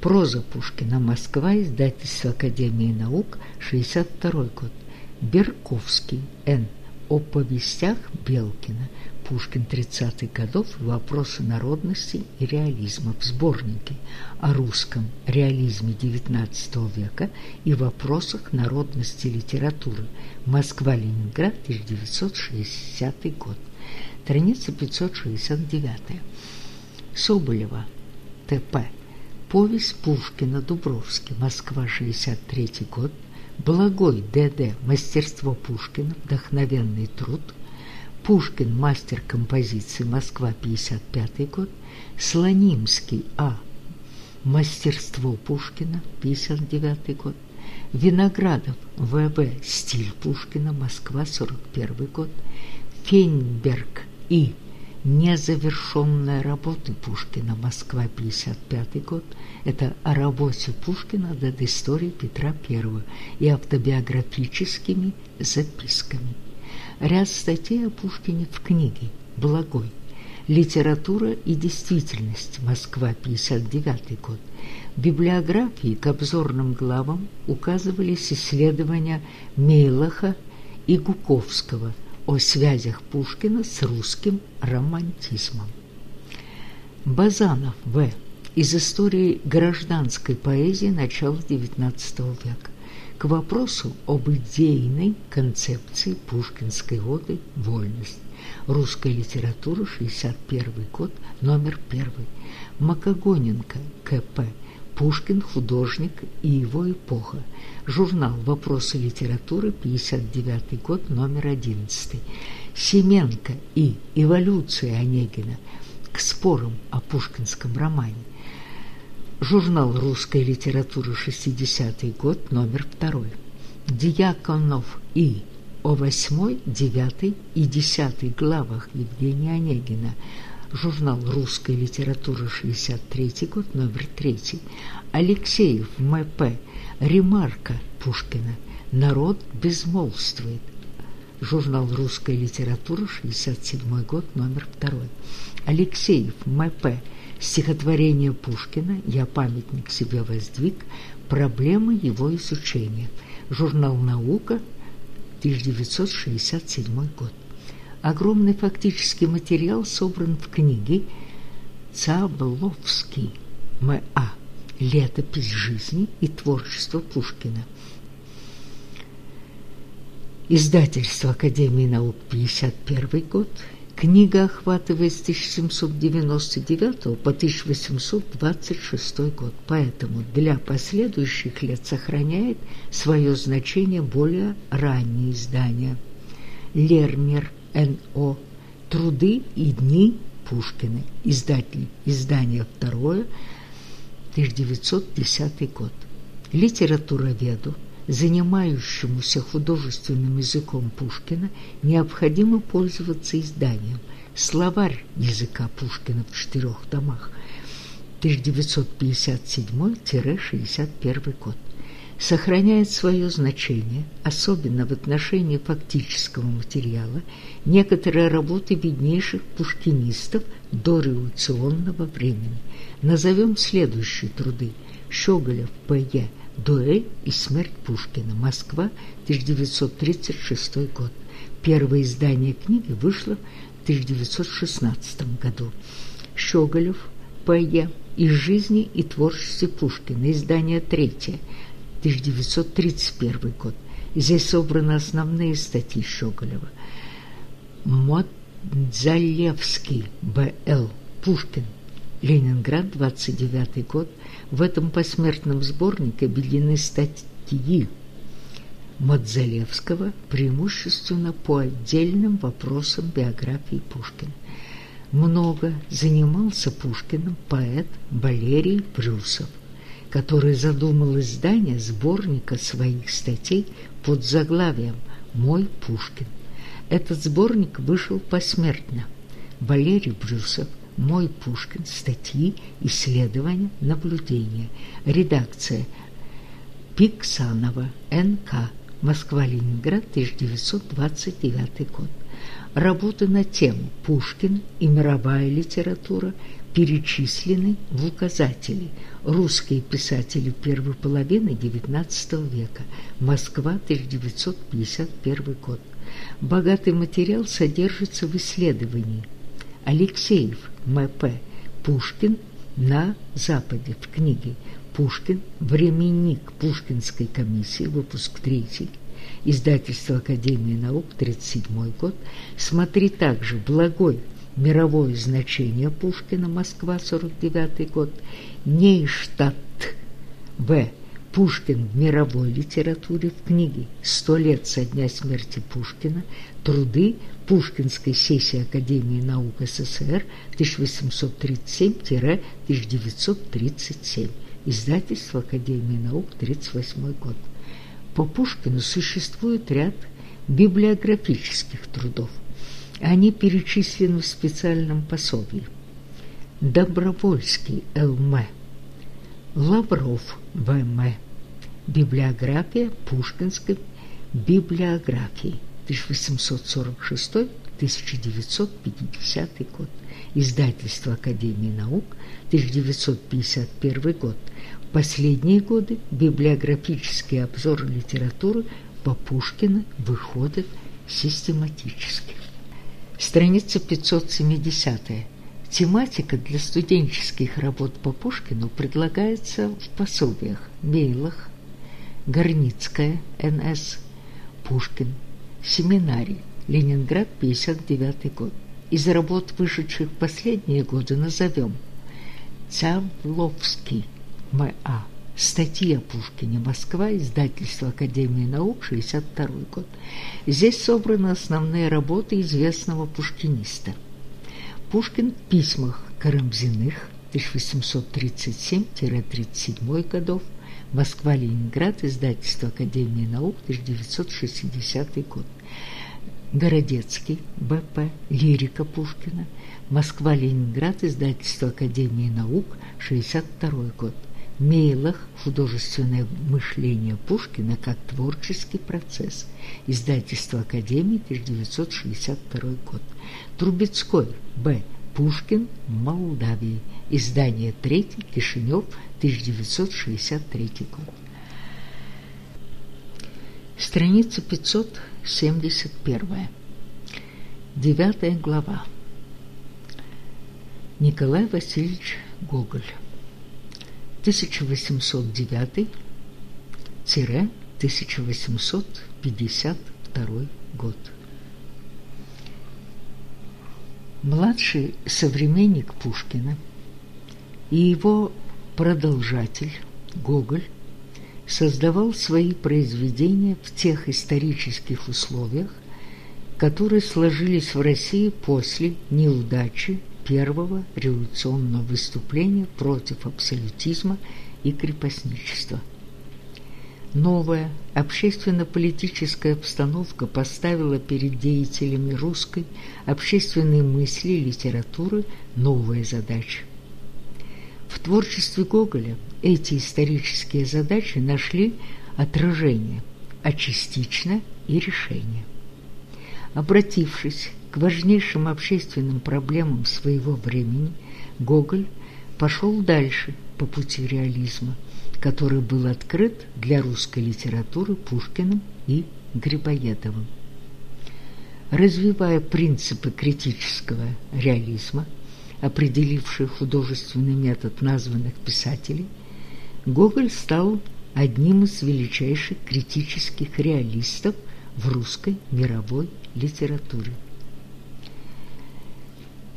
Проза Пушкина. Москва. Издательство Академии наук. 62 год. Берковский. Н. О повестях Белкина. Пушкин 30-х годов. Вопросы народности и реализма в сборнике о русском реализме XIX века и вопросах народности литературы. Москва-Ленинград, 1960 год. Страница 569. Соболева. Т.П. Повесть Пушкина Дубровский. Москва, 63 год. Благой Д.Д. Мастерство Пушкина. Вдохновенный труд. Пушкин. Мастер композиции. Москва, 55 год. Слонимский А. Мастерство Пушкина. 59 год. Виноградов В.В. Стиль Пушкина. Москва, 41 год. Фейнберг И. Незавершенная работа Пушкина. Москва, 55 год. Это о работе Пушкина над историей Петра I и автобиографическими записками. Ряд статей о Пушкине в книге «Благой». Литература и действительность. Москва, 59 год. В библиографии к обзорным главам указывались исследования Мейлаха и Гуковского – о связях Пушкина с русским романтизмом. Базанов В. Из истории гражданской поэзии начала XIX века к вопросу об идейной концепции пушкинской оды «Вольность». Русская литература, 61 год, номер 1. Макогоненко, К.П. Пушкин, художник и его эпоха. Журнал «Вопросы литературы», 59 год, номер 11. Семенко и «Эволюция Онегина» к спорам о пушкинском романе. Журнал русской литературы, 60 год, номер 2. Дьяконов и о 8, 9 и 10 главах Евгения Онегина – журнал «Русская литература», 63 год, номер 3. Алексеев, М.П. Ремарка Пушкина. «Народ безмолвствует». Журнал «Русская литература», 67 год, номер 2. Алексеев, М.П. Стихотворение Пушкина «Я памятник себе воздвиг. Проблемы его изучения». Журнал «Наука», 1967 год. Огромный фактический материал собран в книге Цабловский М.А. «Летопись жизни и творчества Пушкина». Издательство Академии наук, 51 год. Книга охватывает с 1799 по 1826 год, поэтому для последующих лет сохраняет свое значение более ранние издания. Лермер Н.О. Труды и дни Пушкина. Издатель. Издание второе. 1910 год. Литературоведу, занимающемуся художественным языком Пушкина, необходимо пользоваться изданием «Словарь языка Пушкина» в четырех томах 1957-61 год сохраняет свое значение, особенно в отношении фактического материала, некоторые работы виднейших пушкинистов дореволюционного времени. Назовем следующие труды. Щеголев, П.Е. «Дуэль и смерть Пушкина. Москва, 1936 год». Первое издание книги вышло в 1916 году. Щеголев, П.Е. «Из жизни и творчества Пушкина». Издание третье – 1931 год. Здесь собраны основные статьи Щеголева. Модзалевский, Б.Л. Пушкин. Ленинград, 29 год. В этом посмертном сборнике объединены статьи Модзалевского преимущественно по отдельным вопросам биографии Пушкина. Много занимался Пушкиным поэт Валерий Брюсов который задумал издание сборника своих статей под заглавием «Мой Пушкин». Этот сборник вышел посмертно. Валерий Брюсов «Мой Пушкин. Статьи, исследования, наблюдения». Редакция Пиксанова, НК. Москва-Ленинград, 1929 год. Работы на тему «Пушкин и мировая литература» перечислены в указателе «Русские писатели первой половины XIX века. Москва, 1951 год». Богатый материал содержится в исследовании Алексеев, М.П. Пушкин на Западе в книге «Пушкин. Временник Пушкинской комиссии. Выпуск 3. Издательство Академии наук, 1937 год. Смотри также «Благой мировое значение Пушкина, Москва, 49 год, Нейштадт В. Пушкин в мировой литературе в книге «Сто лет со дня смерти Пушкина. Труды Пушкинской сессии Академии наук СССР 1837-1937». Издательство Академии наук, 1938 год. По Пушкину существует ряд библиографических трудов – они перечислены в специальном пособии. Добровольский Л.М. Лавров В.М. Библиография Пушкинской библиографии 1846-1950 год. Издательство Академии наук 1951 год. В последние годы библиографические обзоры литературы по Пушкину выходят систематически. Страница 570. Тематика для студенческих работ по Пушкину предлагается в пособиях Мейлах, Горницкая, Н.С., Пушкин, Семинарий, Ленинград, 59 год. Из работ, вышедших в последние годы, назовем Цавловский, М.А. Статьи о Пушкине. Москва. Издательство Академии наук. 62 год. Здесь собраны основные работы известного пушкиниста. Пушкин в письмах Карамзиных 1837-37 годов. Москва-Ленинград. Издательство Академии наук. 1960 год. Городецкий, Б.П. Лирика Пушкина. Москва-Ленинград. Издательство Академии наук. 62 год. Мейлах «Художественное мышление Пушкина как творческий процесс». Издательство Академии, 1962 год. Трубецкой Б. Пушкин в Молдавии. Издание 3. Кишинев, 1963 год. Страница 571. Девятая глава. Николай Васильевич Гоголь. 1809-1852 год. Младший современник Пушкина и его продолжатель Гоголь создавал свои произведения в тех исторических условиях, которые сложились в России после неудачи первого революционного выступления против абсолютизма и крепостничества. Новая общественно-политическая обстановка поставила перед деятелями русской общественной мысли и литературы новые задачи. В творчестве Гоголя эти исторические задачи нашли отражение, а частично и решение. Обратившись к важнейшим общественным проблемам своего времени, Гоголь пошел дальше по пути реализма, который был открыт для русской литературы Пушкиным и Грибоедовым. Развивая принципы критического реализма, определившие художественный метод названных писателей, Гоголь стал одним из величайших критических реалистов в русской мировой литературе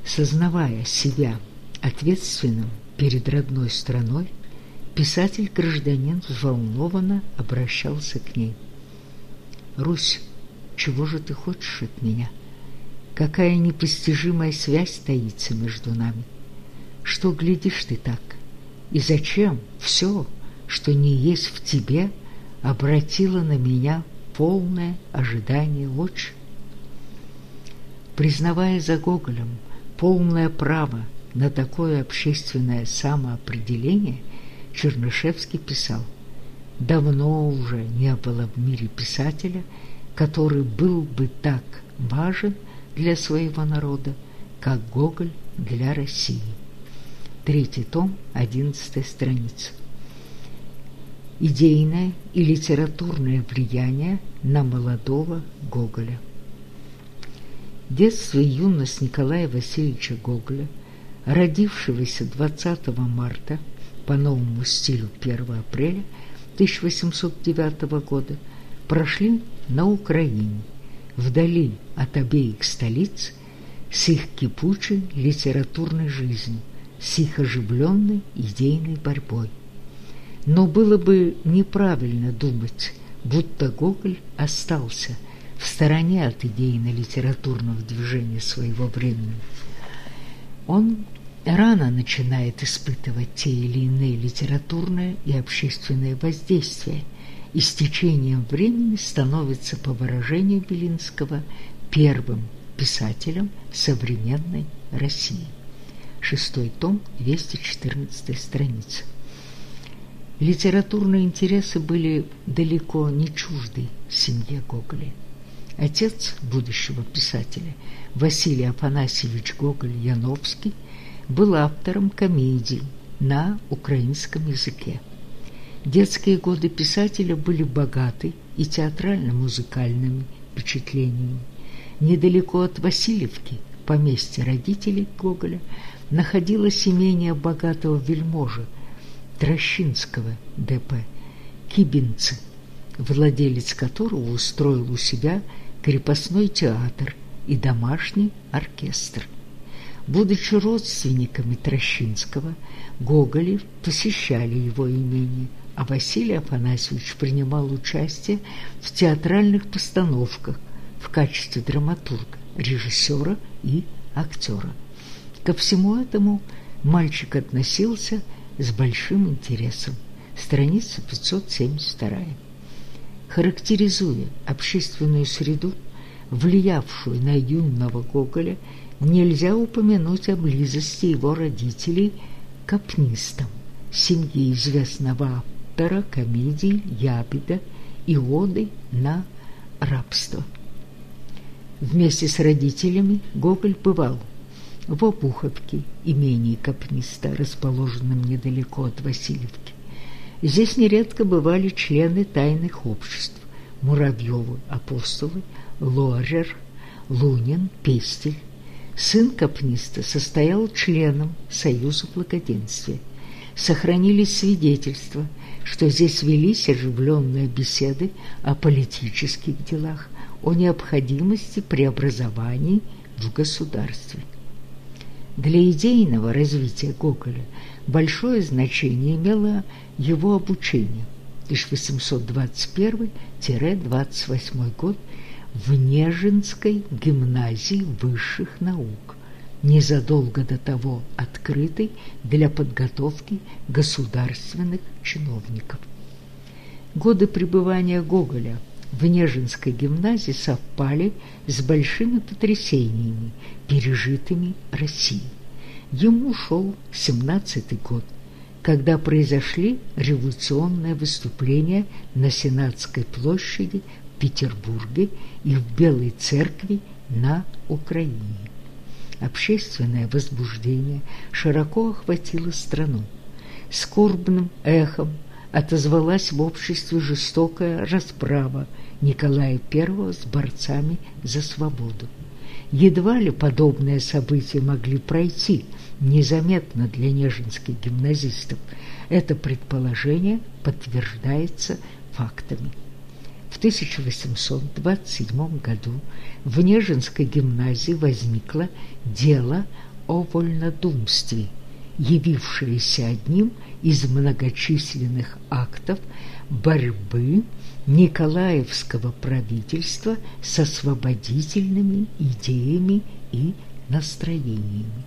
сознавая себя ответственным перед родной страной, писатель-гражданин взволнованно обращался к ней. «Русь, чего же ты хочешь от меня? Какая непостижимая связь таится между нами? Что глядишь ты так? И зачем все, что не есть в тебе, обратило на меня полное ожидание очи?» Признавая за Гоголем – полное право на такое общественное самоопределение, Чернышевский писал «Давно уже не было в мире писателя, который был бы так важен для своего народа, как Гоголь для России». Третий том, одиннадцатая страница. Идейное и литературное влияние на молодого Гоголя. Детство и юность Николая Васильевича Гоголя, родившегося 20 марта по новому стилю 1 апреля 1809 года, прошли на Украине, вдали от обеих столиц, с их кипучей литературной жизнью, с их оживленной идейной борьбой. Но было бы неправильно думать, будто Гоголь остался – в стороне от идейно-литературного движения своего времени. Он рано начинает испытывать те или иные литературные и общественные воздействия и с течением времени становится, по выражению Белинского, первым писателем современной России. Шестой том, 214 страница. Литературные интересы были далеко не чужды семье Гоголя. Отец будущего писателя Василий Афанасьевич Гоголь-Яновский был автором комедий на украинском языке. Детские годы писателя были богаты и театрально-музыкальными впечатлениями. Недалеко от Васильевки, поместья родителей Гоголя, находилось имение богатого вельможи Трощинского ДП Кибинцы, владелец которого устроил у себя крепостной театр и домашний оркестр. Будучи родственниками Трощинского, Гоголи посещали его имение, а Василий Афанасьевич принимал участие в театральных постановках в качестве драматурга, режиссера и актера. Ко всему этому мальчик относился с большим интересом. Страница 572. Характеризуя общественную среду, влиявшую на юного Гоголя, нельзя упомянуть о близости его родителей к капнистам, семьи известного автора комедий Ябеда и оды на рабство. Вместе с родителями Гоголь бывал в Обуховке, имении Капниста, расположенном недалеко от Васильевки. Здесь нередко бывали члены тайных обществ Муравьевы, апостолы, Лорер, Лунин, Пестель. Сын Капниста состоял членом Союза благоденствия. Сохранились свидетельства, что здесь велись оживленные беседы о политических делах, о необходимости преобразований в государстве. Для идейного развития Гоголя большое значение имело его обучение 1821-28 год в Нежинской гимназии высших наук, незадолго до того открытой для подготовки государственных чиновников. Годы пребывания Гоголя в Нежинской гимназии совпали с большими потрясениями, пережитыми Россией. Ему шел 17-й год, когда произошли революционные выступления на Сенатской площади в Петербурге и в Белой церкви на Украине. Общественное возбуждение широко охватило страну. Скорбным эхом отозвалась в обществе жестокая расправа Николая I с борцами за свободу. Едва ли подобные события могли пройти незаметно для нежинских гимназистов. Это предположение подтверждается фактами. В 1827 году в Нежинской гимназии возникло дело о вольнодумстве, явившееся одним из многочисленных актов борьбы Николаевского правительства с освободительными идеями и настроениями.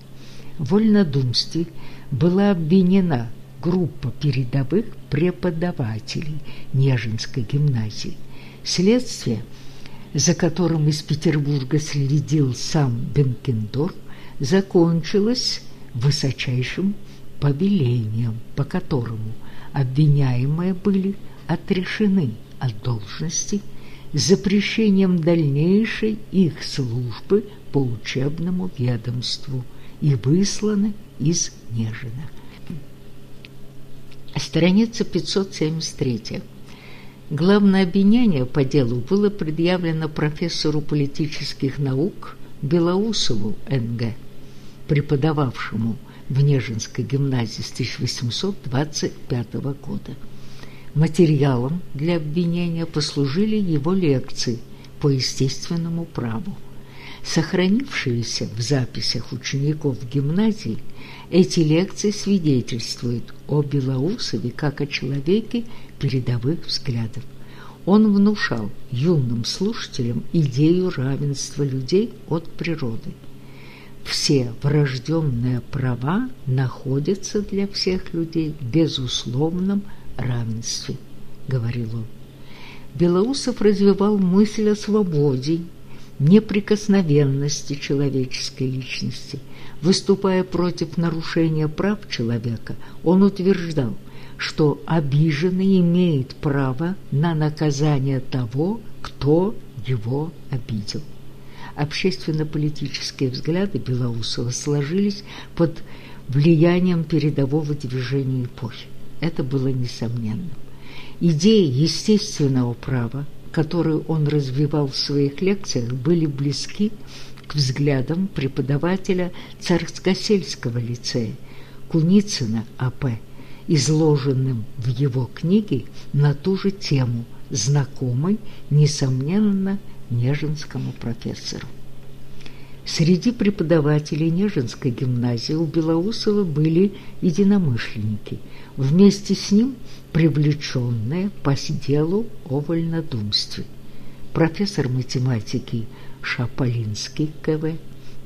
Вольнодумстве была обвинена группа передовых преподавателей Нежинской гимназии. Следствие, за которым из Петербурга следил сам Бенкендорф, закончилось высочайшим повелением, по которому обвиняемые были отрешены от должности запрещением дальнейшей их службы по учебному ведомству и высланы из Нежина. Страница 573. Главное обвинение по делу было предъявлено профессору политических наук Белоусову Н.Г., преподававшему в Нежинской гимназии с 1825 года. Материалом для обвинения послужили его лекции по естественному праву. Сохранившиеся в записях учеников гимназии, эти лекции свидетельствуют о Белоусове как о человеке передовых взглядов. Он внушал юным слушателям идею равенства людей от природы. Все врожденные права находятся для всех людей в безусловном равенстве, говорил он. Белоусов развивал мысль о свободе, неприкосновенности человеческой личности. Выступая против нарушения прав человека, он утверждал, что обиженный имеет право на наказание того, кто его обидел. Общественно-политические взгляды Белоусова сложились под влиянием передового движения эпохи это было несомненно. Идеи естественного права, которые он развивал в своих лекциях, были близки к взглядам преподавателя Царскосельского лицея Куницына А.П., изложенным в его книге на ту же тему, знакомой, несомненно, неженскому профессору. Среди преподавателей Нежинской гимназии у Белоусова были единомышленники, вместе с ним привлеченные по делу о вольнодумстве. Профессор математики Шаполинский КВ,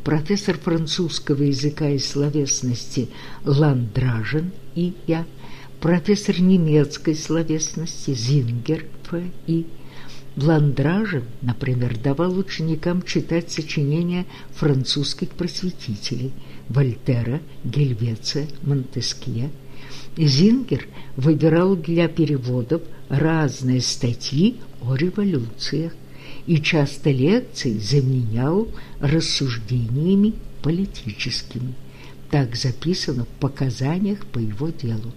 профессор французского языка и словесности Ландражен и я, профессор немецкой словесности Зингер Ф.И., Ландражев, например, давал ученикам читать сочинения французских просветителей Вольтера, Гельвеция, Монтескье. Зингер выбирал для переводов разные статьи о революциях и часто лекции заменял рассуждениями политическими. Так записано в показаниях по его делу.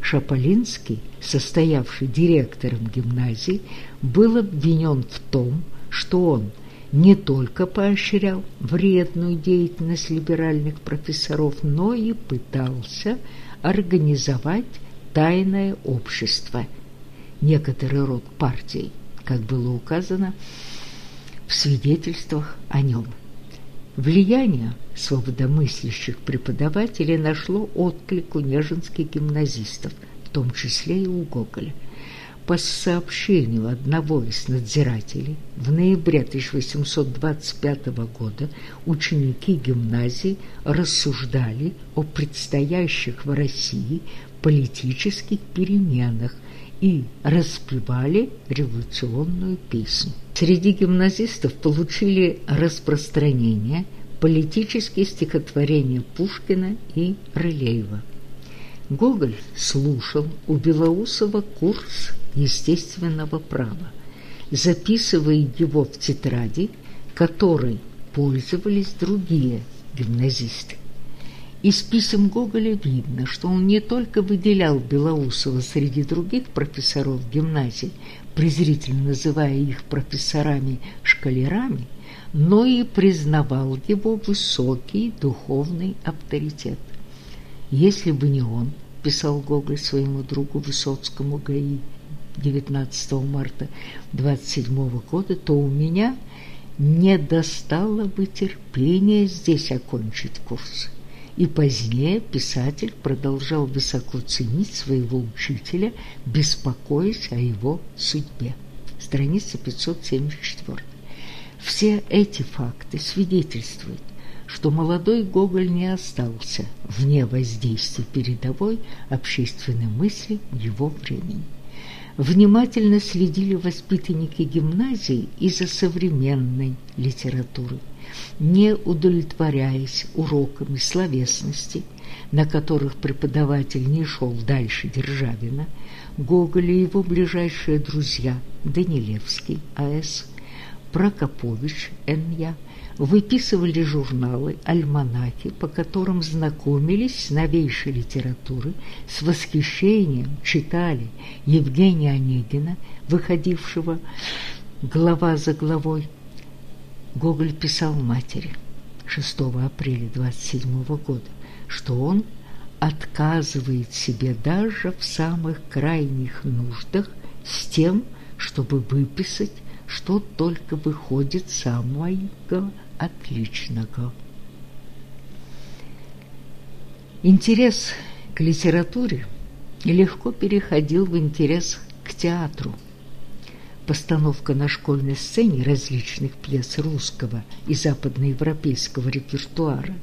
Шаполинский, состоявший директором гимназии, был обвинен в том, что он не только поощрял вредную деятельность либеральных профессоров, но и пытался организовать тайное общество, некоторый род партий, как было указано в свидетельствах о нем. Влияние свободомыслящих преподавателей нашло отклик у неженских гимназистов, в том числе и у Гоголя. По сообщению одного из надзирателей, в ноябре 1825 года ученики гимназии рассуждали о предстоящих в России политических переменах и распевали революционную песню. Среди гимназистов получили распространение политические стихотворения Пушкина и Рылеева. Гоголь слушал у Белоусова курс естественного права, записывая его в тетради, которой пользовались другие гимназисты. Из писем Гоголя видно, что он не только выделял Белоусова среди других профессоров гимназии, презрительно называя их профессорами-шкалерами, но и признавал его высокий духовный авторитет. «Если бы не он», – писал Гоголь своему другу Высоцкому ГАИ 19 марта 27 года, то у меня не достало бы терпения здесь окончить курс. И позднее писатель продолжал высоко ценить своего учителя, беспокоясь о его судьбе. Страница 574. Все эти факты свидетельствуют, что молодой Гоголь не остался вне воздействия передовой общественной мысли его времени. Внимательно следили воспитанники гимназии и за современной литературой не удовлетворяясь уроками словесности, на которых преподаватель не шел дальше Державина, Гоголь и его ближайшие друзья Данилевский А.С., Прокопович Н.Я. выписывали журналы, альманахи, по которым знакомились с новейшей литературой, с восхищением читали Евгения Онегина, выходившего глава за главой Гоголь писал матери 6 апреля 27 года, что он отказывает себе даже в самых крайних нуждах с тем, чтобы выписать, что только выходит самого отличного. Интерес к литературе легко переходил в интерес к театру – постановка на школьной сцене различных пьес русского и западноевропейского репертуара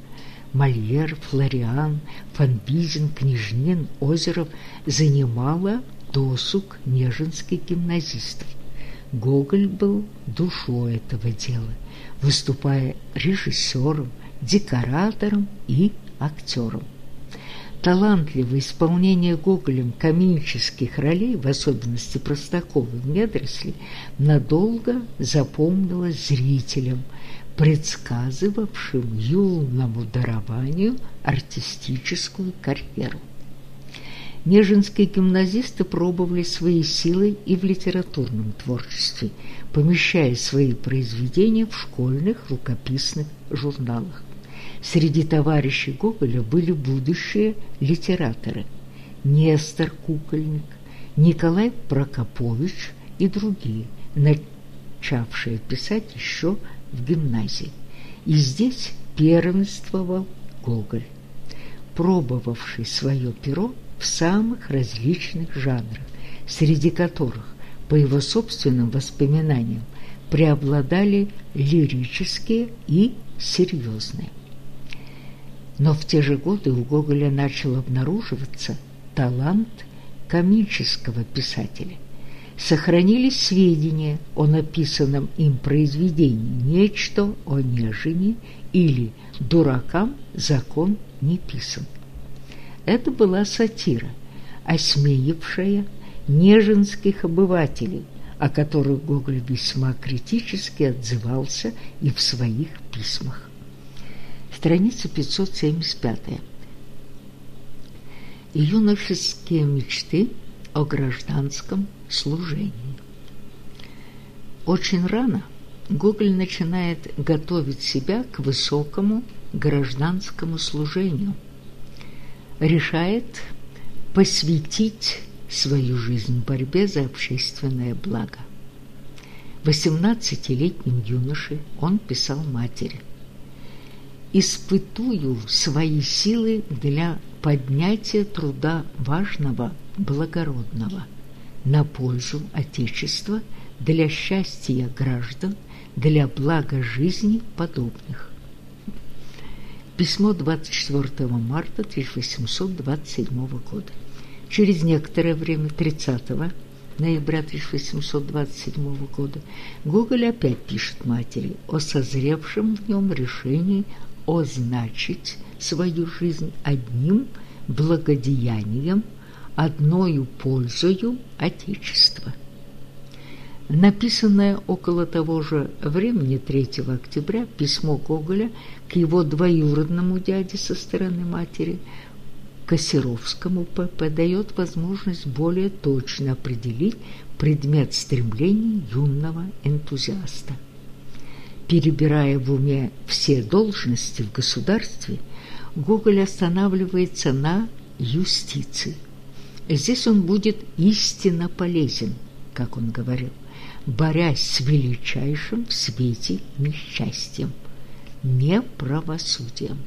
Мольер, Флориан, Фанбизин, Княжнин, Озеров занимала досуг неженских гимназистов. Гоголь был душой этого дела, выступая режиссером, декоратором и актером талантливое исполнение Гоголем комических ролей, в особенности Простакова в «Недоросли», надолго запомнилось зрителям, предсказывавшим юному дарованию артистическую карьеру. Нежинские гимназисты пробовали свои силы и в литературном творчестве, помещая свои произведения в школьных рукописных журналах. Среди товарищей Гоголя были будущие литераторы Нестор Кукольник, Николай Прокопович и другие, начавшие писать еще в гимназии. И здесь первенствовал Гоголь, пробовавший свое перо в самых различных жанрах, среди которых, по его собственным воспоминаниям, преобладали лирические и серьезные. Но в те же годы у Гоголя начал обнаруживаться талант комического писателя. Сохранились сведения о написанном им произведении «Нечто о нежине» или «Дуракам закон не писан». Это была сатира, осмеившая неженских обывателей, о которых Гоголь весьма критически отзывался и в своих письмах. Страница 575. Юношеские мечты о гражданском служении. Очень рано Гоголь начинает готовить себя к высокому гражданскому служению. Решает посвятить свою жизнь борьбе за общественное благо. 18-летним юношей он писал матери – испытую свои силы для поднятия труда важного, благородного, на пользу Отечества, для счастья граждан, для блага жизни подобных. Письмо 24 марта 1827 года. Через некоторое время, 30 ноября 1827 года, Гоголь опять пишет матери о созревшем в нем решении означить свою жизнь одним благодеянием, одною пользою Отечества. Написанное около того же времени, 3 октября, письмо Гоголя к его двоюродному дяде со стороны матери, Косеровскому ПП, дает возможность более точно определить предмет стремлений юного энтузиаста перебирая в уме все должности в государстве, Гоголь останавливается на юстиции. Здесь он будет истинно полезен, как он говорил, борясь с величайшим в свете несчастьем, неправосудием.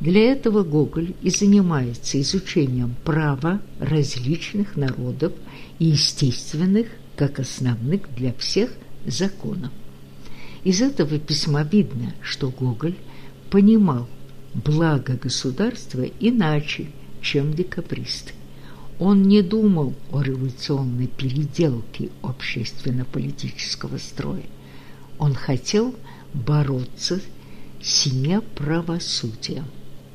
Для этого Гоголь и занимается изучением права различных народов и естественных, как основных для всех, законов. Из этого письма видно, что Гоголь понимал благо государства иначе, чем декабристы. Он не думал о революционной переделке общественно-политического строя. Он хотел бороться с неправосудием.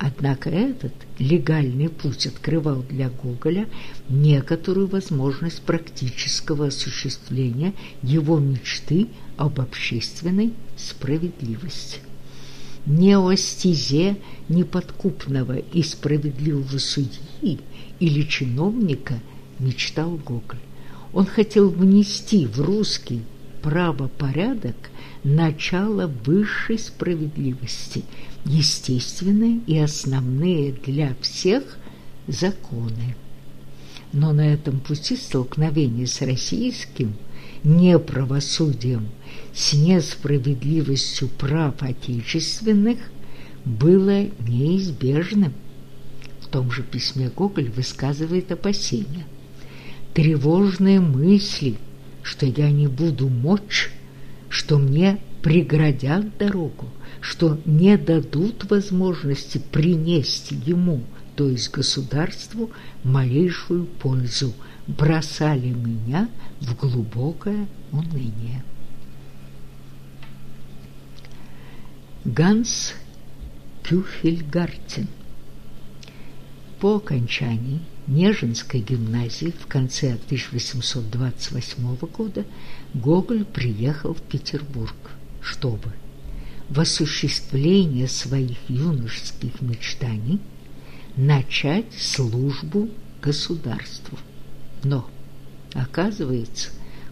Однако этот легальный путь открывал для Гоголя некоторую возможность практического осуществления его мечты об общественной справедливости. Не о стезе неподкупного и справедливого судьи или чиновника мечтал Гоголь. Он хотел внести в русский правопорядок начало высшей справедливости, естественные и основные для всех законы. Но на этом пути столкновения с российским неправосудием, с несправедливостью прав отечественных было неизбежным. В том же письме Гоголь высказывает опасения. Тревожные мысли, что я не буду мочь что мне преградят дорогу, что не дадут возможности принести ему, то есть государству, малейшую пользу, бросали меня в глубокое уныние. Ганс Кюхельгартен По окончании Нежинской гимназии в конце 1828 года Гоголь приехал в Петербург, чтобы в осуществление своих юношеских мечтаний начать службу государству. Но, оказывается,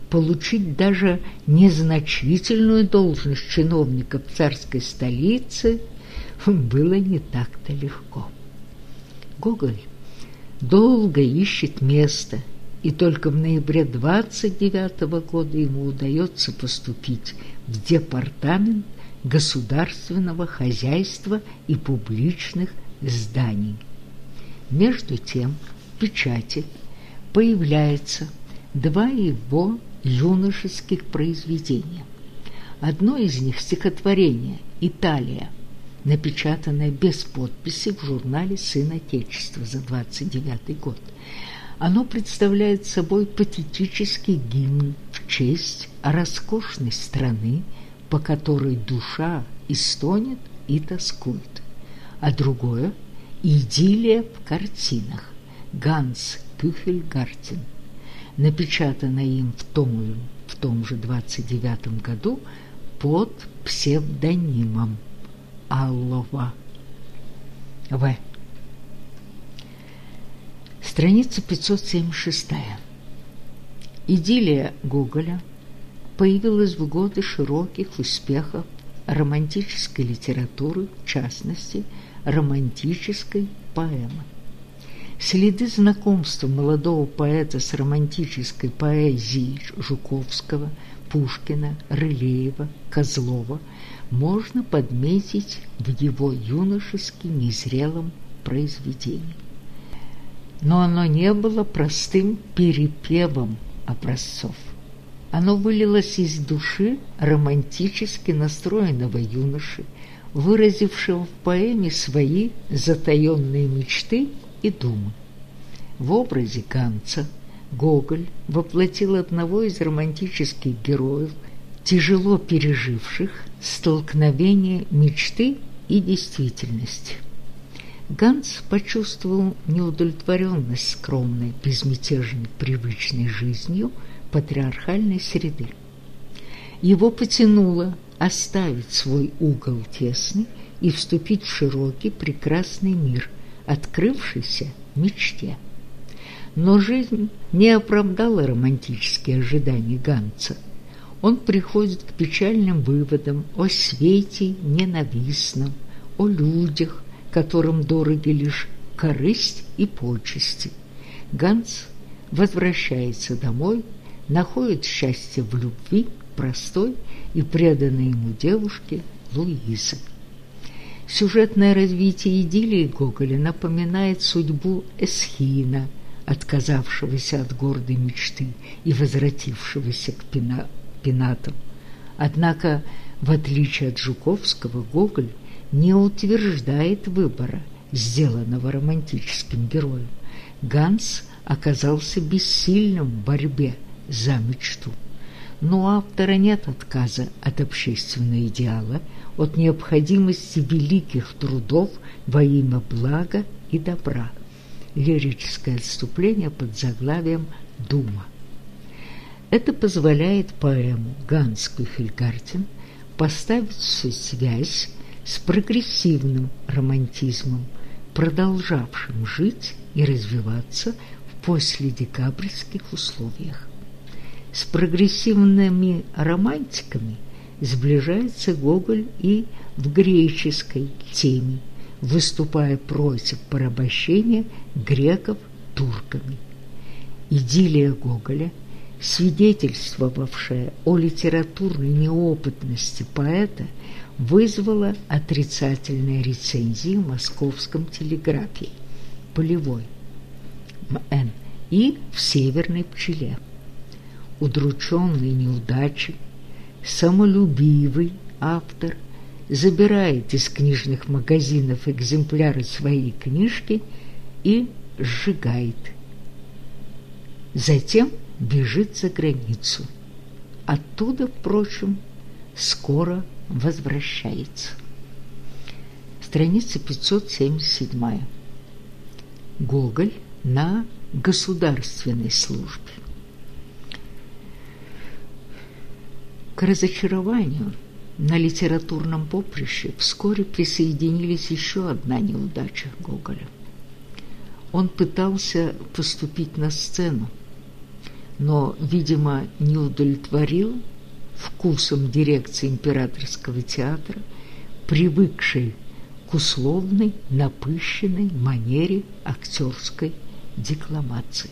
получить даже незначительную должность чиновника в царской столице было не так-то легко. Гоголь долго ищет место, и только в ноябре 29 года ему удается поступить в департамент государственного хозяйства и публичных зданий. Между тем в печати появляется два его юношеских произведения. Одно из них – стихотворение «Италия», напечатанное без подписи в журнале «Сын Отечества» за 29 год. Оно представляет собой патетический гимн в честь роскошной страны, по которой душа истонет и тоскует, а другое – идиллия в картинах Ганс Кюхельгартен, напечатанное им в том, в том же 29 году под псевдонимом Аллова В. Страница 576. Идиллия Гоголя появилась в годы широких успехов романтической литературы, в частности, романтической поэмы. Следы знакомства молодого поэта с романтической поэзией Жуковского, Пушкина, Рылеева, Козлова можно подметить в его юношески незрелом произведении. Но оно не было простым перепевом образцов. Оно вылилось из души романтически настроенного юноши, выразившего в поэме свои затаенные мечты и думы. В образе Ганца Гоголь воплотил одного из романтических героев, тяжело переживших столкновение мечты и действительности. Ганс почувствовал неудовлетворенность скромной, безмятежной, привычной жизнью – патриархальной среды. Его потянуло оставить свой угол тесный и вступить в широкий прекрасный мир, открывшийся мечте. Но жизнь не оправдала романтические ожидания Ганца. Он приходит к печальным выводам о свете ненавистном, о людях, которым дороги лишь корысть и почести. Ганс возвращается домой находит счастье в любви простой и преданной ему девушке Луизы. Сюжетное развитие идиллии Гоголя напоминает судьбу Эсхина, отказавшегося от гордой мечты и возвратившегося к пена, пенатам. Однако, в отличие от Жуковского, Гоголь не утверждает выбора, сделанного романтическим героем. Ганс оказался бессильным в борьбе – за мечту. Но у автора нет отказа от общественного идеала, от необходимости великих трудов во имя блага и добра. Лирическое отступление под заглавием «Дума». Это позволяет поэму Ганс Кюхельгартен поставить в связь с прогрессивным романтизмом, продолжавшим жить и развиваться в последекабрьских условиях. С прогрессивными романтиками сближается Гоголь и в греческой теме, выступая против порабощения греков турками. Идиллия Гоголя, свидетельствовавшая о литературной неопытности поэта, вызвала отрицательные рецензии в московском телеграфе «Полевой» МН и в «Северной пчеле» удрученный неудачей, самолюбивый автор забирает из книжных магазинов экземпляры своей книжки и сжигает. Затем бежит за границу. Оттуда, впрочем, скоро возвращается. Страница 577. Гоголь на государственной службе. К разочарованию на литературном поприще вскоре присоединились еще одна неудача Гоголя. Он пытался поступить на сцену, но, видимо, не удовлетворил вкусом дирекции императорского театра, привыкшей к условной, напыщенной манере актерской декламации.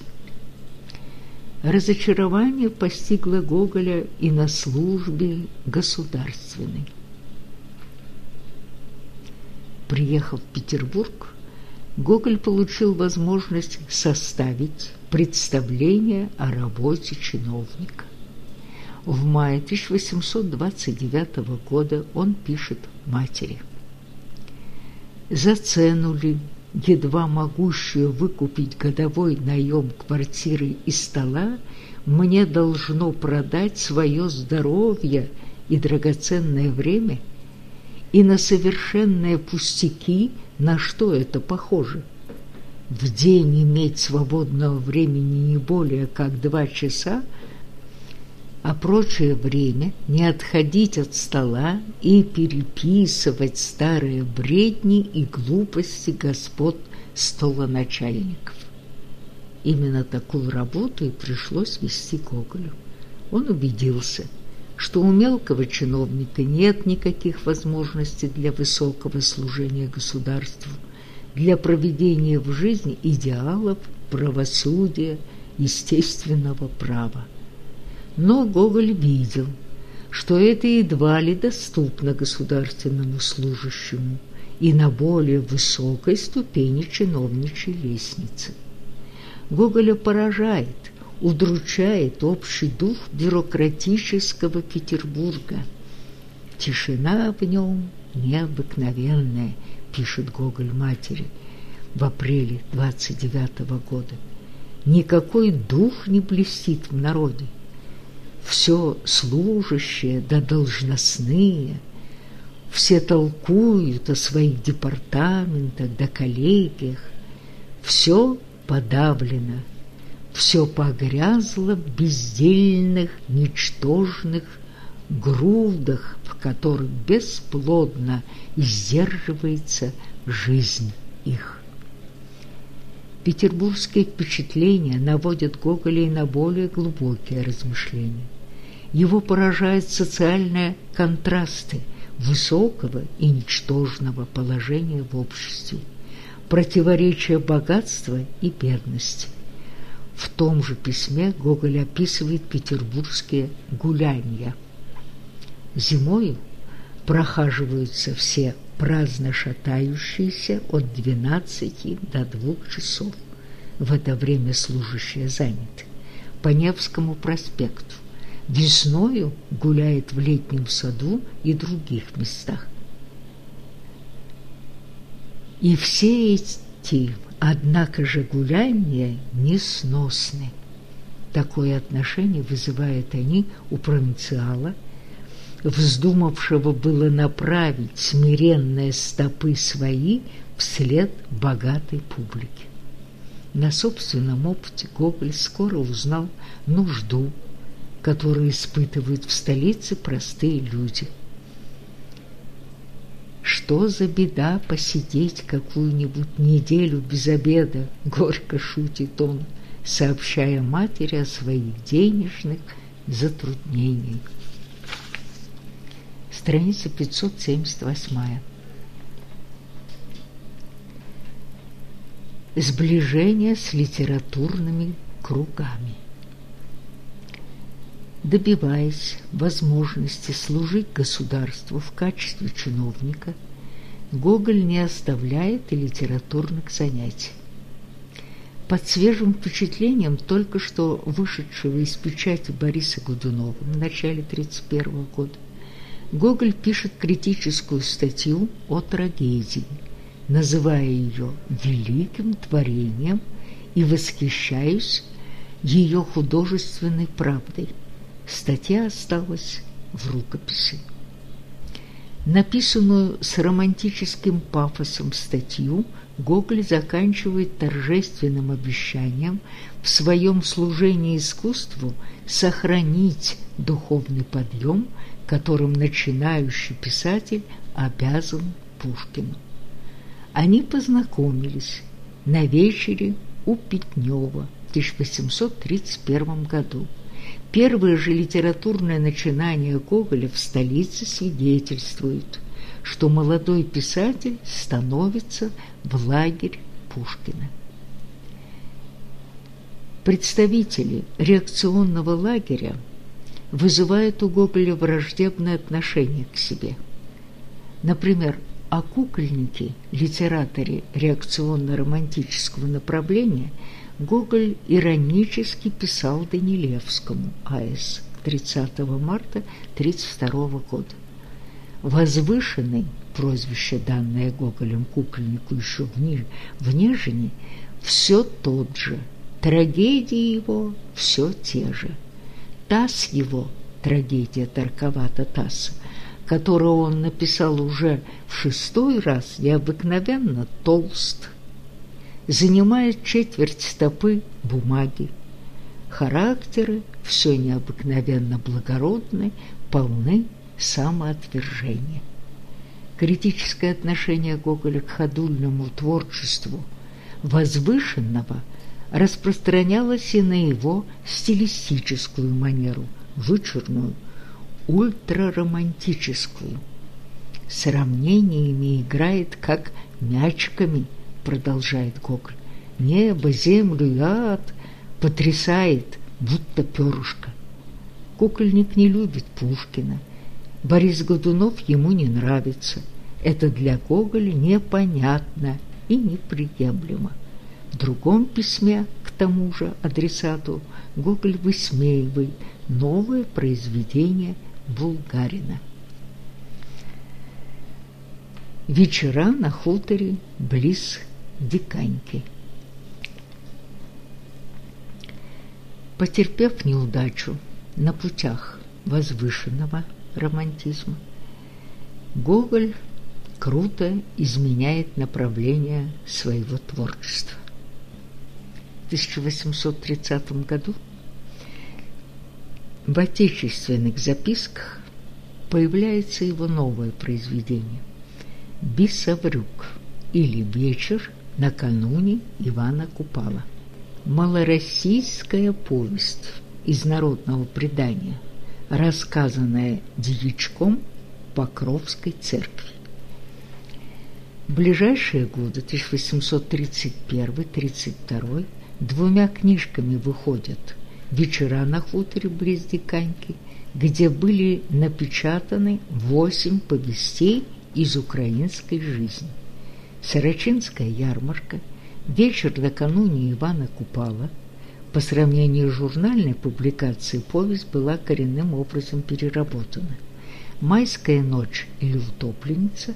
Разочарование постигло Гоголя и на службе государственной. Приехав в Петербург, Гоголь получил возможность составить представление о работе чиновника. В мае 1829 года он пишет матери. «За цену ли, едва могущую выкупить годовой наем квартиры и стола, мне должно продать свое здоровье и драгоценное время? И на совершенные пустяки – на что это похоже? В день иметь свободного времени не более как два часа, а прочее время не отходить от стола и переписывать старые бредни и глупости господ столоначальников. Именно такую работу и пришлось вести Гоголю. Он убедился – что у мелкого чиновника нет никаких возможностей для высокого служения государству, для проведения в жизни идеалов правосудия, естественного права. Но Гоголь видел, что это едва ли доступно государственному служащему и на более высокой ступени чиновничьей лестницы. Гоголя поражает – удручает общий дух бюрократического Петербурга. Тишина в нем необыкновенная, пишет Гоголь матери в апреле 29 -го года. Никакой дух не блестит в народе. Все служащие да должностные, все толкуют о своих департаментах да коллегиях, все подавлено все погрязло в бездельных, ничтожных грудах, в которых бесплодно издерживается жизнь их. Петербургские впечатления наводят Гоголя и на более глубокие размышления. Его поражают социальные контрасты высокого и ничтожного положения в обществе, противоречия богатства и бедности, в том же письме Гоголь описывает петербургские гуляния. Зимою прохаживаются все праздно шатающиеся от 12 до 2 часов. В это время служащие заняты. По Невскому проспекту. Весною гуляет в летнем саду и других местах. И все эти Однако же гуляния несносны. Такое отношение вызывают они у провинциала, вздумавшего было направить смиренные стопы свои вслед богатой публике. На собственном опыте Гоголь скоро узнал нужду, которую испытывают в столице простые люди – что за беда посидеть какую-нибудь неделю без обеда, горько шутит он, сообщая матери о своих денежных затруднениях. Страница 578. Сближение с литературными кругами добиваясь возможности служить государству в качестве чиновника, Гоголь не оставляет и литературных занятий. Под свежим впечатлением только что вышедшего из печати Бориса Годунова в начале 1931 года Гоголь пишет критическую статью о трагедии, называя ее великим творением и восхищаясь ее художественной правдой – Статья осталась в рукописи. Написанную с романтическим пафосом статью Гоголь заканчивает торжественным обещанием в своем служении искусству сохранить духовный подъем, которым начинающий писатель обязан Пушкину. Они познакомились на вечере у Пятнева в 1831 году Первые же литературные начинания Гоголя в столице свидетельствуют, что молодой писатель становится в лагерь Пушкина. Представители реакционного лагеря вызывают у Гоголя враждебное отношение к себе. Например, О кукольнике, литераторе реакционно-романтического направления, Гоголь иронически писал Данилевскому А.С. 30 марта 1932 года. Возвышенный, прозвище, данное Гоголем кукольнику еще в, Ни... в Нежине, все тот же, трагедии его все те же. Таз его, трагедия Тарковата Тасса, которую он написал уже в шестой раз, необыкновенно толст, занимает четверть стопы бумаги. Характеры все необыкновенно благородны, полны самоотвержения. Критическое отношение Гоголя к ходульному творчеству возвышенного распространялось и на его стилистическую манеру, вычурную, ультраромантическую. Сравнениями играет, как мячиками, продолжает Гоголь. Небо, землю и ад потрясает, будто перышко. Кукольник не любит Пушкина. Борис Годунов ему не нравится. Это для Гоголя непонятно и неприемлемо. В другом письме к тому же адресату Гоголь высмеивает новое произведение Булгарина. Вечера на хуторе близ Диканьки. Потерпев неудачу на путях возвышенного романтизма, Гоголь круто изменяет направление своего творчества. В 1830 году в отечественных записках появляется его новое произведение «Бисоврюк» или «Вечер накануне Ивана Купала». Малороссийская повесть из народного предания, рассказанная дьячком Покровской церкви. В ближайшие годы, 1831-32, двумя книжками выходят вечера на хуторе близ Диканьки, где были напечатаны восемь повестей из украинской жизни. Сорочинская ярмарка, вечер накануне Ивана Купала, по сравнению с журнальной публикацией повесть была коренным образом переработана. «Майская ночь» или «Утопленница»,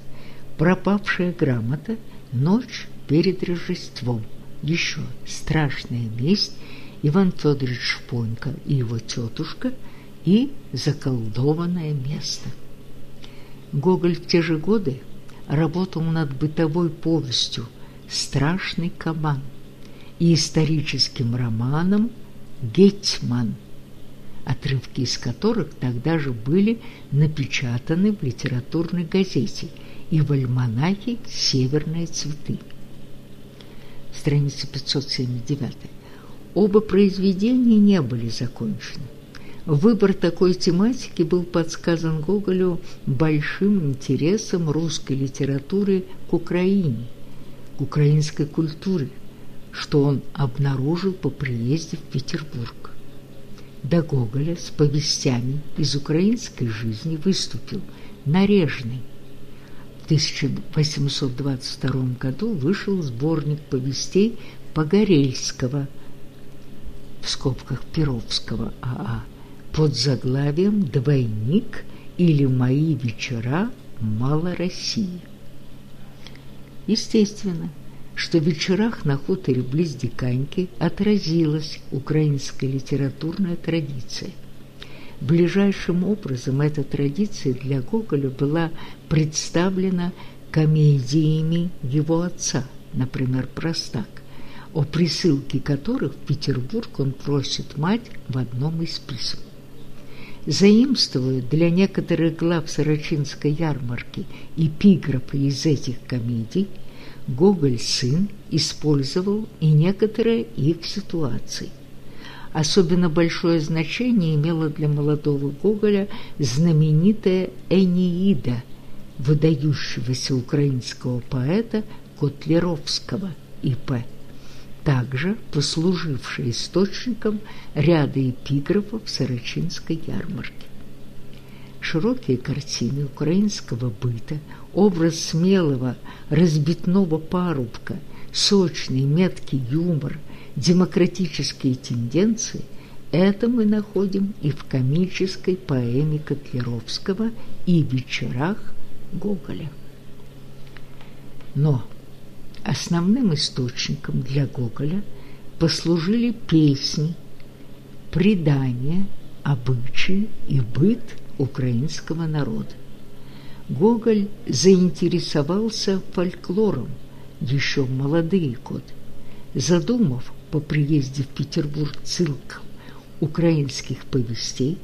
«Пропавшая грамота», «Ночь перед Рождеством», еще «Страшная месть», Иван Федорович Шпонько и его тетушка и заколдованное место. Гоголь в те же годы работал над бытовой повестью «Страшный кабан» и историческим романом «Гетьман», отрывки из которых тогда же были напечатаны в литературной газете и в альманахе «Северные цветы». Страница 579. Оба произведения не были закончены. Выбор такой тематики был подсказан Гоголю большим интересом русской литературы к Украине, к украинской культуре, что он обнаружил по приезде в Петербург. До Гоголя с повестями из украинской жизни выступил Нарежный. В 1822 году вышел сборник повестей Погорельского – в скобках Перовского АА под заглавием «Двойник» или «Мои вечера мало России». Естественно, что в вечерах на хуторе близ Диканьки отразилась украинская литературная традиция. Ближайшим образом эта традиция для Гоголя была представлена комедиями его отца, например, «Простак», о присылке которых в Петербург он просит мать в одном из писем. Заимствуя для некоторых глав Сорочинской ярмарки эпиграфы из этих комедий, Гоголь сын использовал и некоторые их ситуации. Особенно большое значение имела для молодого Гоголя знаменитая «Энеида» выдающегося украинского поэта Котлеровского И.П также послуживший источником ряда эпиграфов Сорочинской ярмарки. Широкие картины украинского быта, образ смелого, разбитного парубка, сочный, меткий юмор, демократические тенденции – это мы находим и в комической поэме Котлеровского и вечерах Гоголя. Но основным источником для Гоголя послужили песни, предания, обычаи и быт украинского народа. Гоголь заинтересовался фольклором еще в молодые годы. Задумав по приезде в Петербург цикл украинских повестей,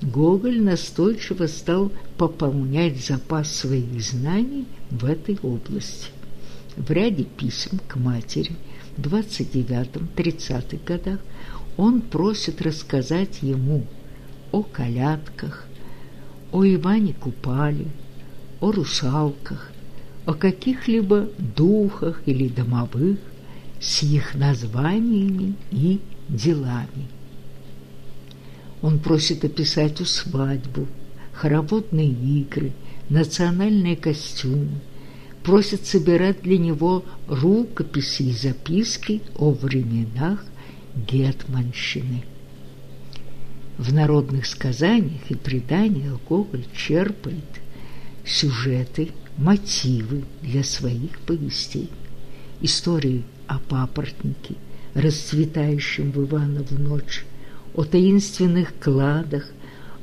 Гоголь настойчиво стал пополнять запас своих знаний в этой области. В ряде писем к матери в 29-30-х годах он просит рассказать ему о колядках, о Иване Купале, о русалках, о каких-либо духах или домовых с их названиями и делами. Он просит описать усвадьбу, хороводные игры, национальные костюмы, просит собирать для него рукописи и записки о временах гетманщины. В народных сказаниях и преданиях Гоголь черпает сюжеты, мотивы для своих повестей. Истории о папоротнике, расцветающем в Иванову ночь, о таинственных кладах,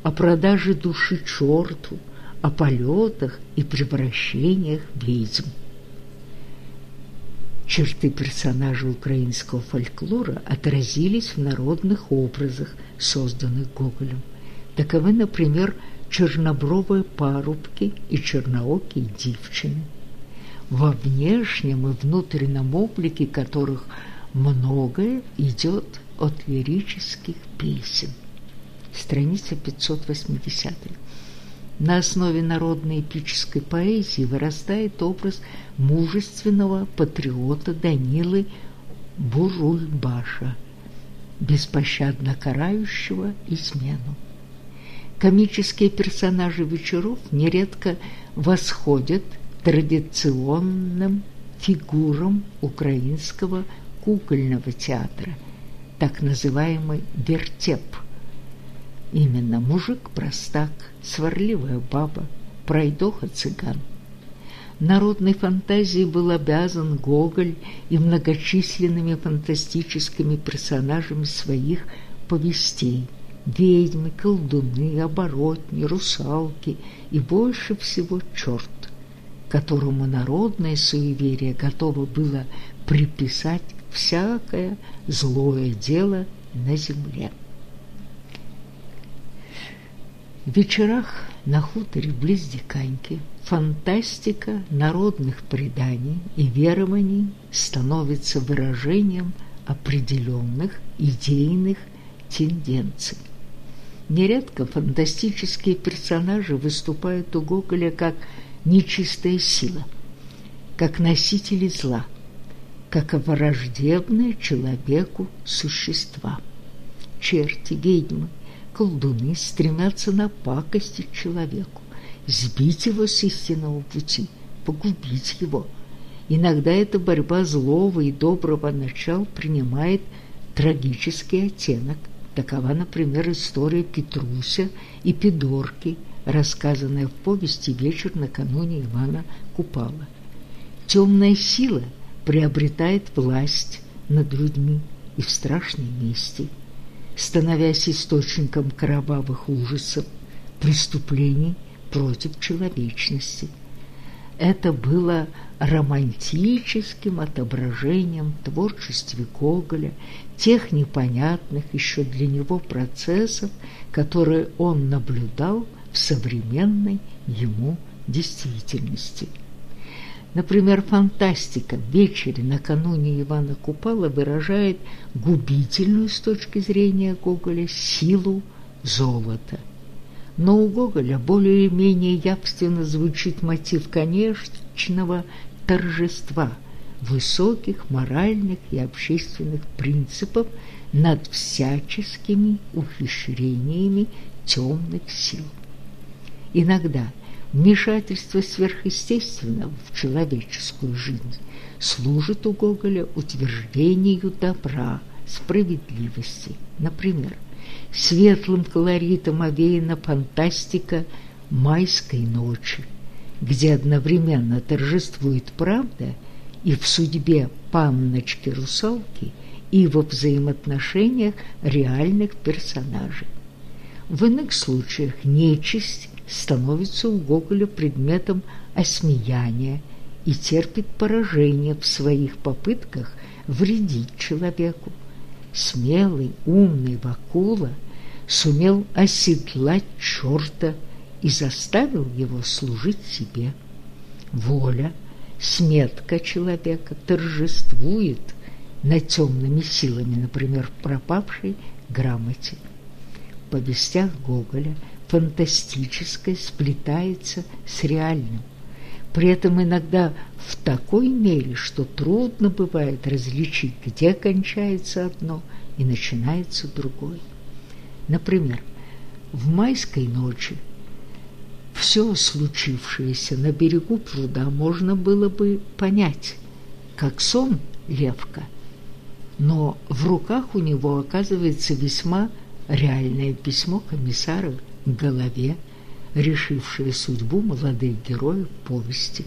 о продаже души черту, о полетах и превращениях ведьм. Черты персонажей украинского фольклора отразились в народных образах, созданных Гоголем. Таковы, например, чернобровые парубки и черноокие девчины, во внешнем и внутреннем облике которых многое идет от лирических песен. Страница 580. На основе народной эпической поэзии вырастает образ мужественного патриота Данилы Буруйбаша, беспощадно карающего измену. Комические персонажи вечеров нередко восходят традиционным фигурам украинского кукольного театра, так называемый «вертеп». Именно мужик-простак, сварливая баба, пройдоха-цыган. Народной фантазии был обязан Гоголь и многочисленными фантастическими персонажами своих повестей – ведьмы, колдуны, оборотни, русалки и больше всего черт, которому народное суеверие готово было приписать всякое злое дело на земле. Вечерах на хуторе близ Диканьки фантастика народных преданий и верований становится выражением определенных идейных тенденций. Нередко фантастические персонажи выступают у Гоголя как нечистая сила, как носители зла, как враждебные человеку существа. Черти, ведьмы, колдуны стремятся напакостить человеку, сбить его с истинного пути, погубить его. Иногда эта борьба злого и доброго начала принимает трагический оттенок – Такова, например, история Петруся и Пидорки, рассказанная в повести «Вечер накануне Ивана Купала». Темная сила приобретает власть над людьми и в страшной мести, становясь источником кровавых ужасов, преступлений против человечности – это было романтическим отображением творчества Гоголя, тех непонятных еще для него процессов, которые он наблюдал в современной ему действительности. Например, фантастика в вечере накануне Ивана Купала выражает губительную с точки зрения Гоголя силу золота – но у Гоголя более-менее явственно звучит мотив конечного торжества высоких моральных и общественных принципов над всяческими ухищрениями темных сил. Иногда вмешательство сверхъестественного в человеческую жизнь служит у Гоголя утверждению добра, справедливости. Например, светлым колоритом овеяна фантастика «Майской ночи», где одновременно торжествует правда и в судьбе панночки-русалки, и во взаимоотношениях реальных персонажей. В иных случаях нечисть становится у Гоголя предметом осмеяния и терпит поражение в своих попытках вредить человеку. Смелый, умный Вакула сумел оседлать черта и заставил его служить себе. Воля, сметка человека торжествует над темными силами, например, пропавшей грамоте. В повестях Гоголя фантастическое сплетается с реальным, при этом иногда в такой мере, что трудно бывает различить, где кончается одно и начинается другое. Например, в майской ночи все случившееся на берегу пруда можно было бы понять, как сон Левка, но в руках у него оказывается весьма реальное письмо комиссара голове, решившее судьбу молодых героев повести.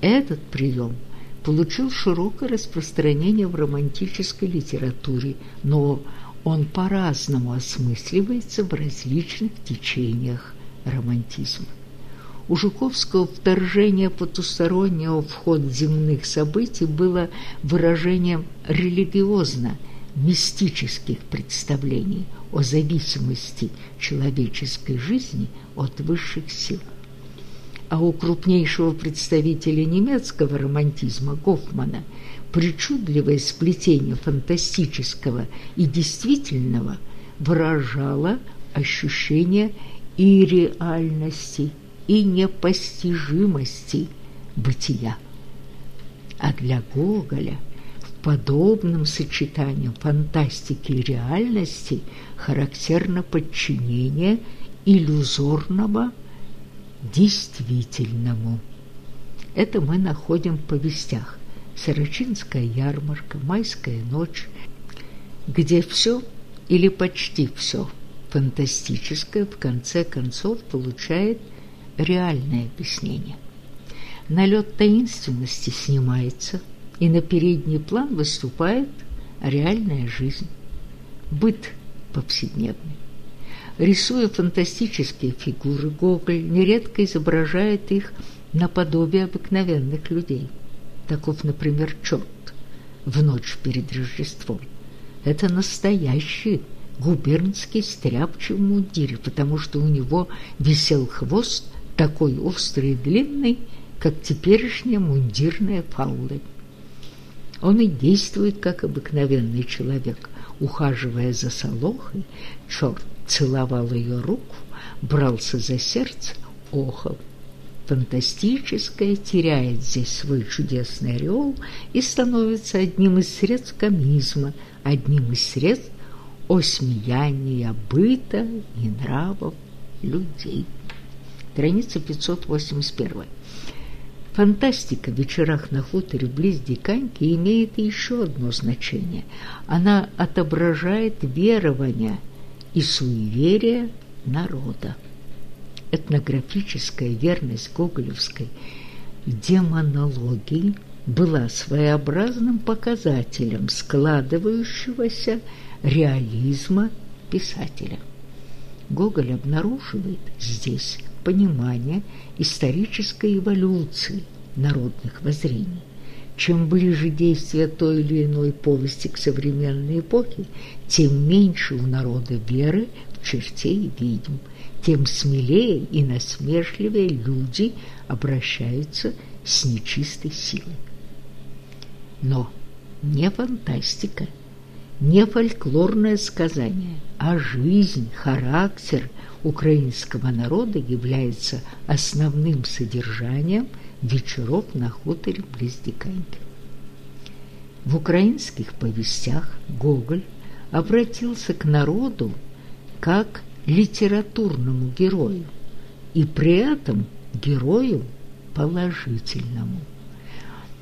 Этот прием получил широкое распространение в романтической литературе, но он по-разному осмысливается в различных течениях романтизма. У Жуковского вторжение потустороннего в ход земных событий было выражением религиозно-мистических представлений о зависимости человеческой жизни от высших сил. А у крупнейшего представителя немецкого романтизма Гофмана причудливое сплетение фантастического и действительного выражало ощущение и реальности, и непостижимости бытия. А для Гоголя подобном сочетании фантастики и реальности характерно подчинение иллюзорного действительному. Это мы находим в повестях «Сорочинская ярмарка», «Майская ночь», где все или почти все – фантастическое в конце концов получает реальное объяснение. Налет таинственности снимается, и на передний план выступает реальная жизнь, быт повседневный. Рисуя фантастические фигуры, Гоголь нередко изображает их наподобие обыкновенных людей. Таков, например, черт в ночь перед Рождеством. Это настоящий губернский стряпчий в мундире, потому что у него висел хвост такой острый и длинный, как теперешняя мундирная фаула. Он и действует, как обыкновенный человек. Ухаживая за Солохой, черт целовал ее руку, брался за сердце, охал. Фантастическое теряет здесь свой чудесный ореол и становится одним из средств комизма, одним из средств осмеяния быта и нравов людей. Страница 581. Фантастика в вечерах на хуторе близ Диканьки имеет еще одно значение. Она отображает верование и суеверие народа. Этнографическая верность гоголевской демонологии была своеобразным показателем складывающегося реализма писателя. Гоголь обнаруживает здесь понимание исторической эволюции народных воззрений. Чем ближе действие той или иной повести к современной эпохе, тем меньше у народа веры в чертей и ведьм, тем смелее и насмешливее люди обращаются с нечистой силой. Но не фантастика – не фольклорное сказание, а жизнь, характер украинского народа является основным содержанием вечеров на хуторе близ Диканьки. В украинских повестях Гоголь обратился к народу как литературному герою и при этом герою положительному.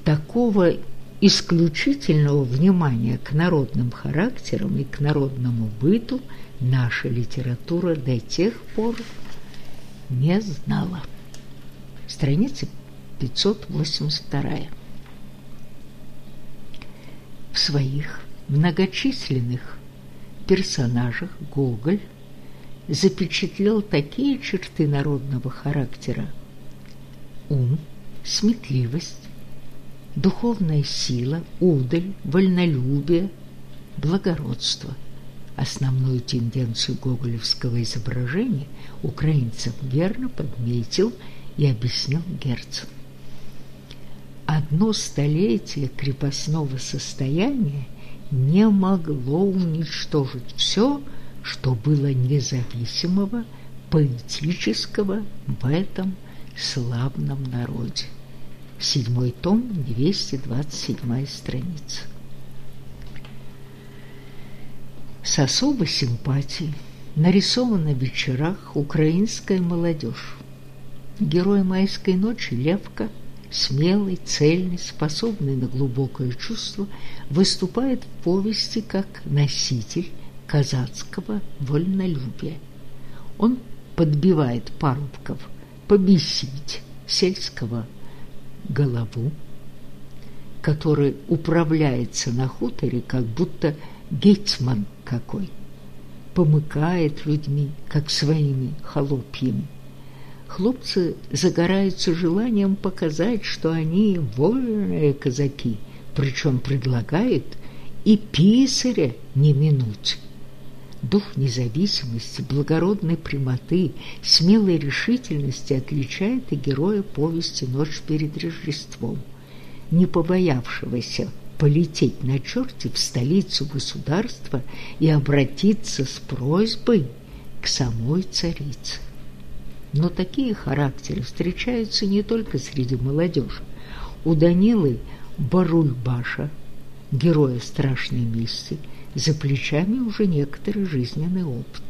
Такого исключительного внимания к народным характерам и к народному быту наша литература до тех пор не знала. Страница 582. В своих многочисленных персонажах Гоголь запечатлел такие черты народного характера – ум, сметливость, духовная сила, удаль, вольнолюбие, благородство. Основную тенденцию гоголевского изображения украинцев верно подметил и объяснил Герцен. Одно столетие крепостного состояния не могло уничтожить все, что было независимого, поэтического в этом славном народе. Седьмой том, 227 страница. С особой симпатией нарисована в вечерах украинская молодежь. Герой майской ночи Левка, смелый, цельный, способный на глубокое чувство, выступает в повести как носитель казацкого вольнолюбия. Он подбивает парубков побесить сельского голову, который управляется на хуторе, как будто гетьман какой, помыкает людьми, как своими холопьями. Хлопцы загораются желанием показать, что они вольные казаки, причем предлагают и писаря не минуть. Дух независимости, благородной прямоты, смелой решительности отличает и героя повести «Ночь перед Рождеством», не побоявшегося полететь на черте в столицу государства и обратиться с просьбой к самой царице. Но такие характеры встречаются не только среди молодежи. У Данилы Барульбаша, героя страшной мести, за плечами уже некоторый жизненный опыт.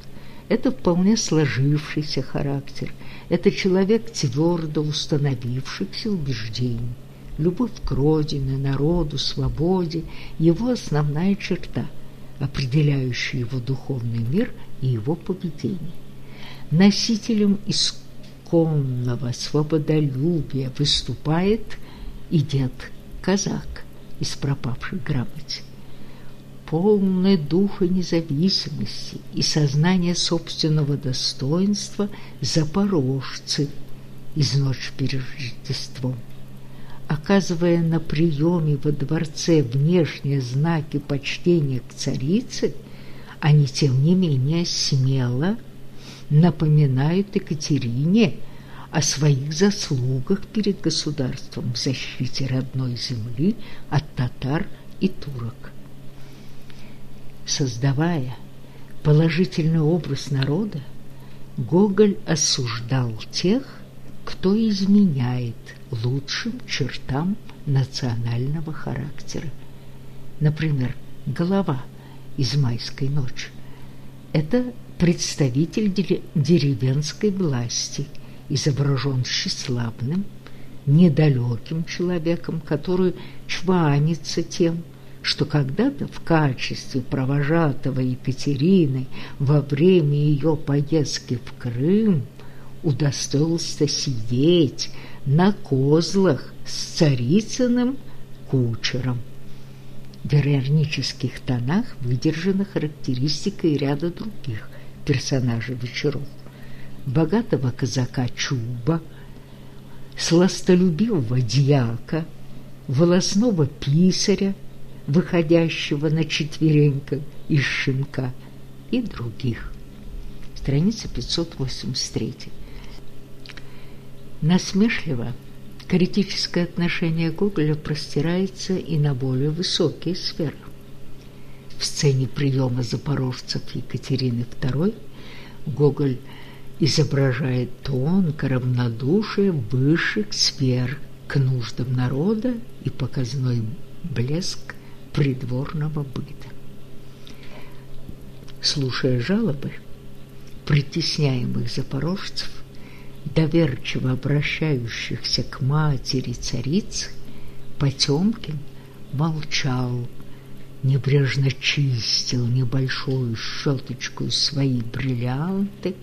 Это вполне сложившийся характер, это человек твердо установившихся убеждений. Любовь к родине, народу, свободе – его основная черта, определяющая его духовный мир и его поведение. Носителем исконного свободолюбия выступает и дед-казак из пропавшей грамоте полное духа независимости и сознания собственного достоинства запорожцы из «Ночь перед Рождеством». Оказывая на приеме во дворце внешние знаки почтения к царице, они, тем не менее, смело напоминают Екатерине о своих заслугах перед государством в защите родной земли от татар и турок. Создавая положительный образ народа, Гоголь осуждал тех, кто изменяет лучшим чертам национального характера. Например, голова из «Майской ночи» – это представитель деревенской власти, изображен тщеславным, недалеким человеком, который чванится тем, что когда-то в качестве провожатого Екатерины во время ее поездки в Крым удостоился сидеть на козлах с царицыным кучером. В иронических тонах выдержана характеристика и ряда других персонажей вечеров. Богатого казака Чуба, сластолюбивого дьяка, волосного писаря, выходящего на четвереньках из шинка и других. Страница 583. Насмешливо критическое отношение Гоголя простирается и на более высокие сферы. В сцене приема запорожцев Екатерины II Гоголь изображает тонко равнодушие высших сфер к нуждам народа и показной блеск придворного быта. Слушая жалобы притесняемых запорожцев, доверчиво обращающихся к матери царицы, Потемкин молчал, небрежно чистил небольшую щеточку свои бриллианты,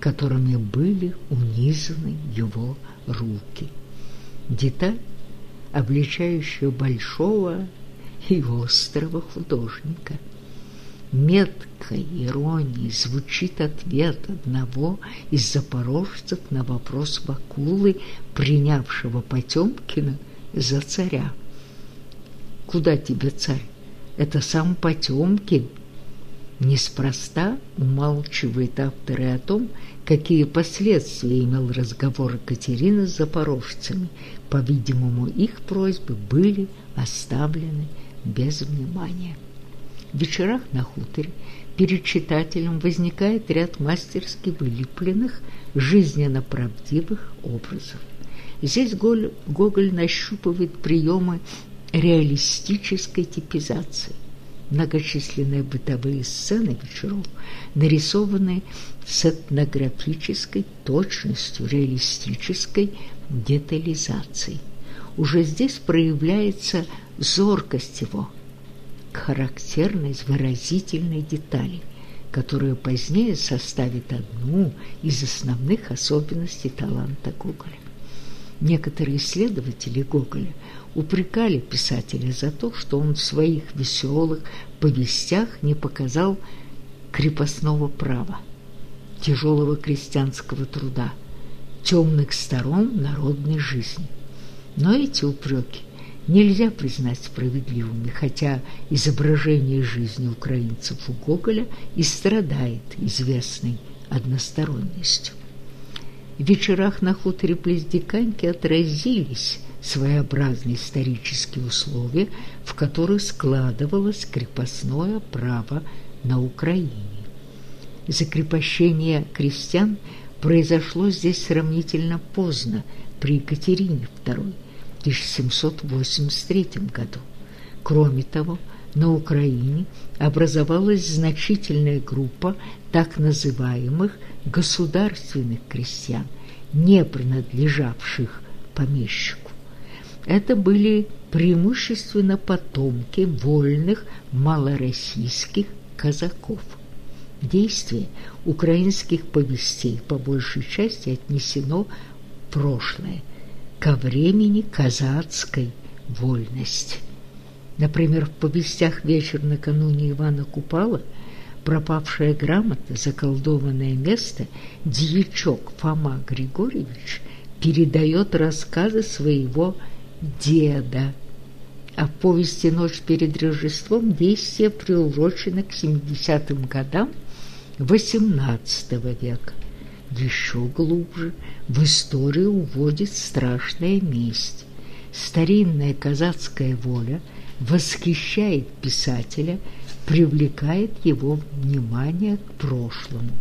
которыми были унизаны его руки. Деталь, обличающая большого и острого художника. Меткой иронией звучит ответ одного из запорожцев на вопрос Вакулы, принявшего Потемкина за царя. «Куда тебе, царь? Это сам Потемкин». Неспроста умалчивает авторы о том, какие последствия имел разговор Екатерины с запорожцами. По-видимому, их просьбы были оставлены без внимания. Вечерах на хуторе перед читателем возникает ряд мастерски вылепленных, жизненно правдивых образов. Здесь Гоголь нащупывает приемы реалистической типизации. Многочисленные бытовые сцены вечеров нарисованы с этнографической точностью, реалистической детализацией. Уже здесь проявляется зоркость его характерной выразительной детали, которая позднее составит одну из основных особенностей таланта Гоголя. Некоторые исследователи Гоголя упрекали писателя за то, что он в своих веселых повестях не показал крепостного права, тяжелого крестьянского труда, темных сторон народной жизни. Но эти упреки нельзя признать справедливыми, хотя изображение жизни украинцев у Гоголя и страдает известной односторонностью. В вечерах на хуторе Плездиканьки отразились своеобразные исторические условия, в которых складывалось крепостное право на Украине. Закрепощение крестьян произошло здесь сравнительно поздно, при Екатерине II, 1783 году. Кроме того, на Украине образовалась значительная группа так называемых государственных крестьян, не принадлежавших помещику. Это были преимущественно потомки вольных малороссийских казаков. Действие украинских повестей по большей части отнесено в прошлое, ко времени казацкой вольности. Например, в повестях «Вечер накануне Ивана Купала» пропавшая грамота, заколдованное место, дьячок Фома Григорьевич передает рассказы своего деда. А в повести «Ночь перед Рождеством» действие приурочено к 70-м годам XVIII века. Еще глубже в историю уводит страшная месть. Старинная казацкая воля восхищает писателя, привлекает его внимание к прошлому.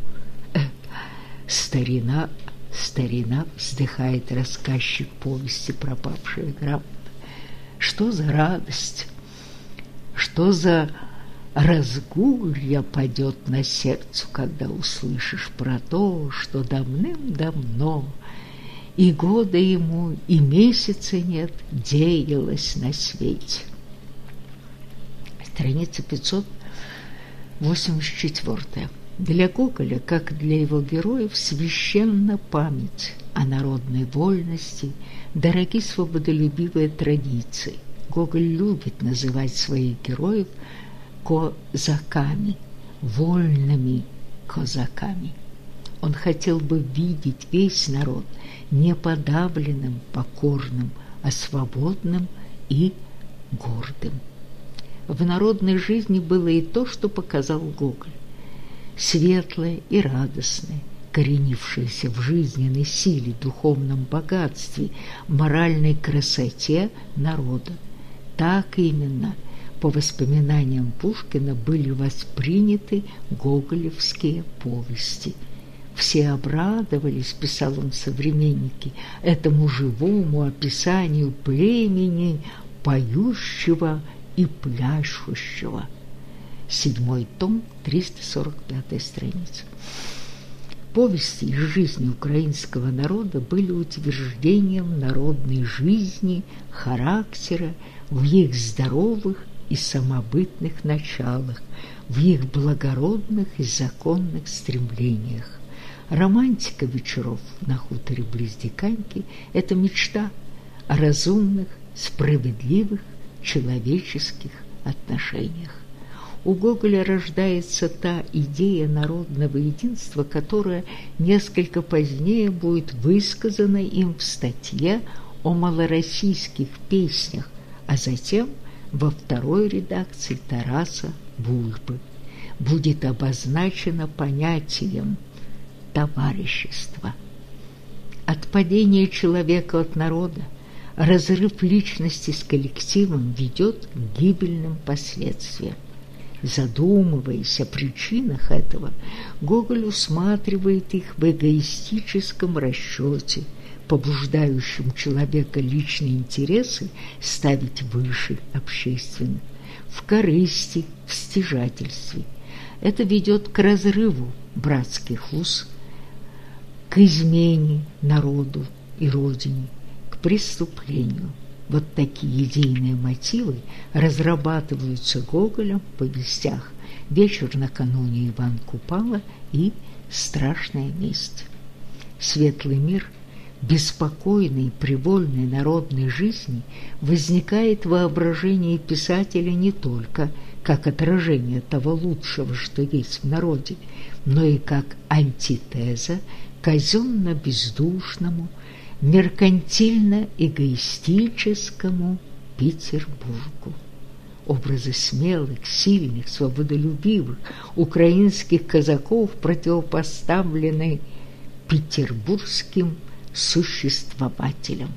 Старина Старина вздыхает рассказчик повести «Пропавшая грамота». Что за радость, что за разгулья падет на сердце, когда услышишь про то, что давным-давно и года ему, и месяца нет, деялось на свете. Страница 584. Для Гоголя, как для его героев, священна память о народной вольности, дороги свободолюбивые традиции. Гоголь любит называть своих героев козаками, вольными козаками. Он хотел бы видеть весь народ не подавленным, покорным, а свободным и гордым. В народной жизни было и то, что показал Гоголь светлое и радостное, коренившееся в жизненной силе, духовном богатстве, моральной красоте народа. Так именно, по воспоминаниям Пушкина, были восприняты гоголевские повести. Все обрадовались, писал он современники, этому живому описанию племени, поющего и пляшущего седьмой том, 345 страница. Повести из жизни украинского народа были утверждением народной жизни, характера, в их здоровых и самобытных началах, в их благородных и законных стремлениях. Романтика вечеров на хуторе близ Диканьки – это мечта о разумных, справедливых человеческих отношениях. У Гоголя рождается та идея народного единства, которая несколько позднее будет высказана им в статье о малороссийских песнях, а затем во второй редакции Тараса Бульбы будет обозначено понятием товарищества. Отпадение человека от народа, разрыв личности с коллективом ведет к гибельным последствиям. Задумываясь о причинах этого, Гоголь усматривает их в эгоистическом расчете, побуждающем человека личные интересы ставить выше общественных, в корысти, в стяжательстве. Это ведет к разрыву братских уз, к измене народу и родине, к преступлению. Вот такие идейные мотивы разрабатываются Гоголем в повестях «Вечер накануне Иван Купала» и «Страшная месть». Светлый мир беспокойной, привольной народной жизни возникает в воображении писателя не только как отражение того лучшего, что есть в народе, но и как антитеза казенно-бездушному, меркантильно-эгоистическому Петербургу. Образы смелых, сильных, свободолюбивых украинских казаков противопоставлены петербургским существователям.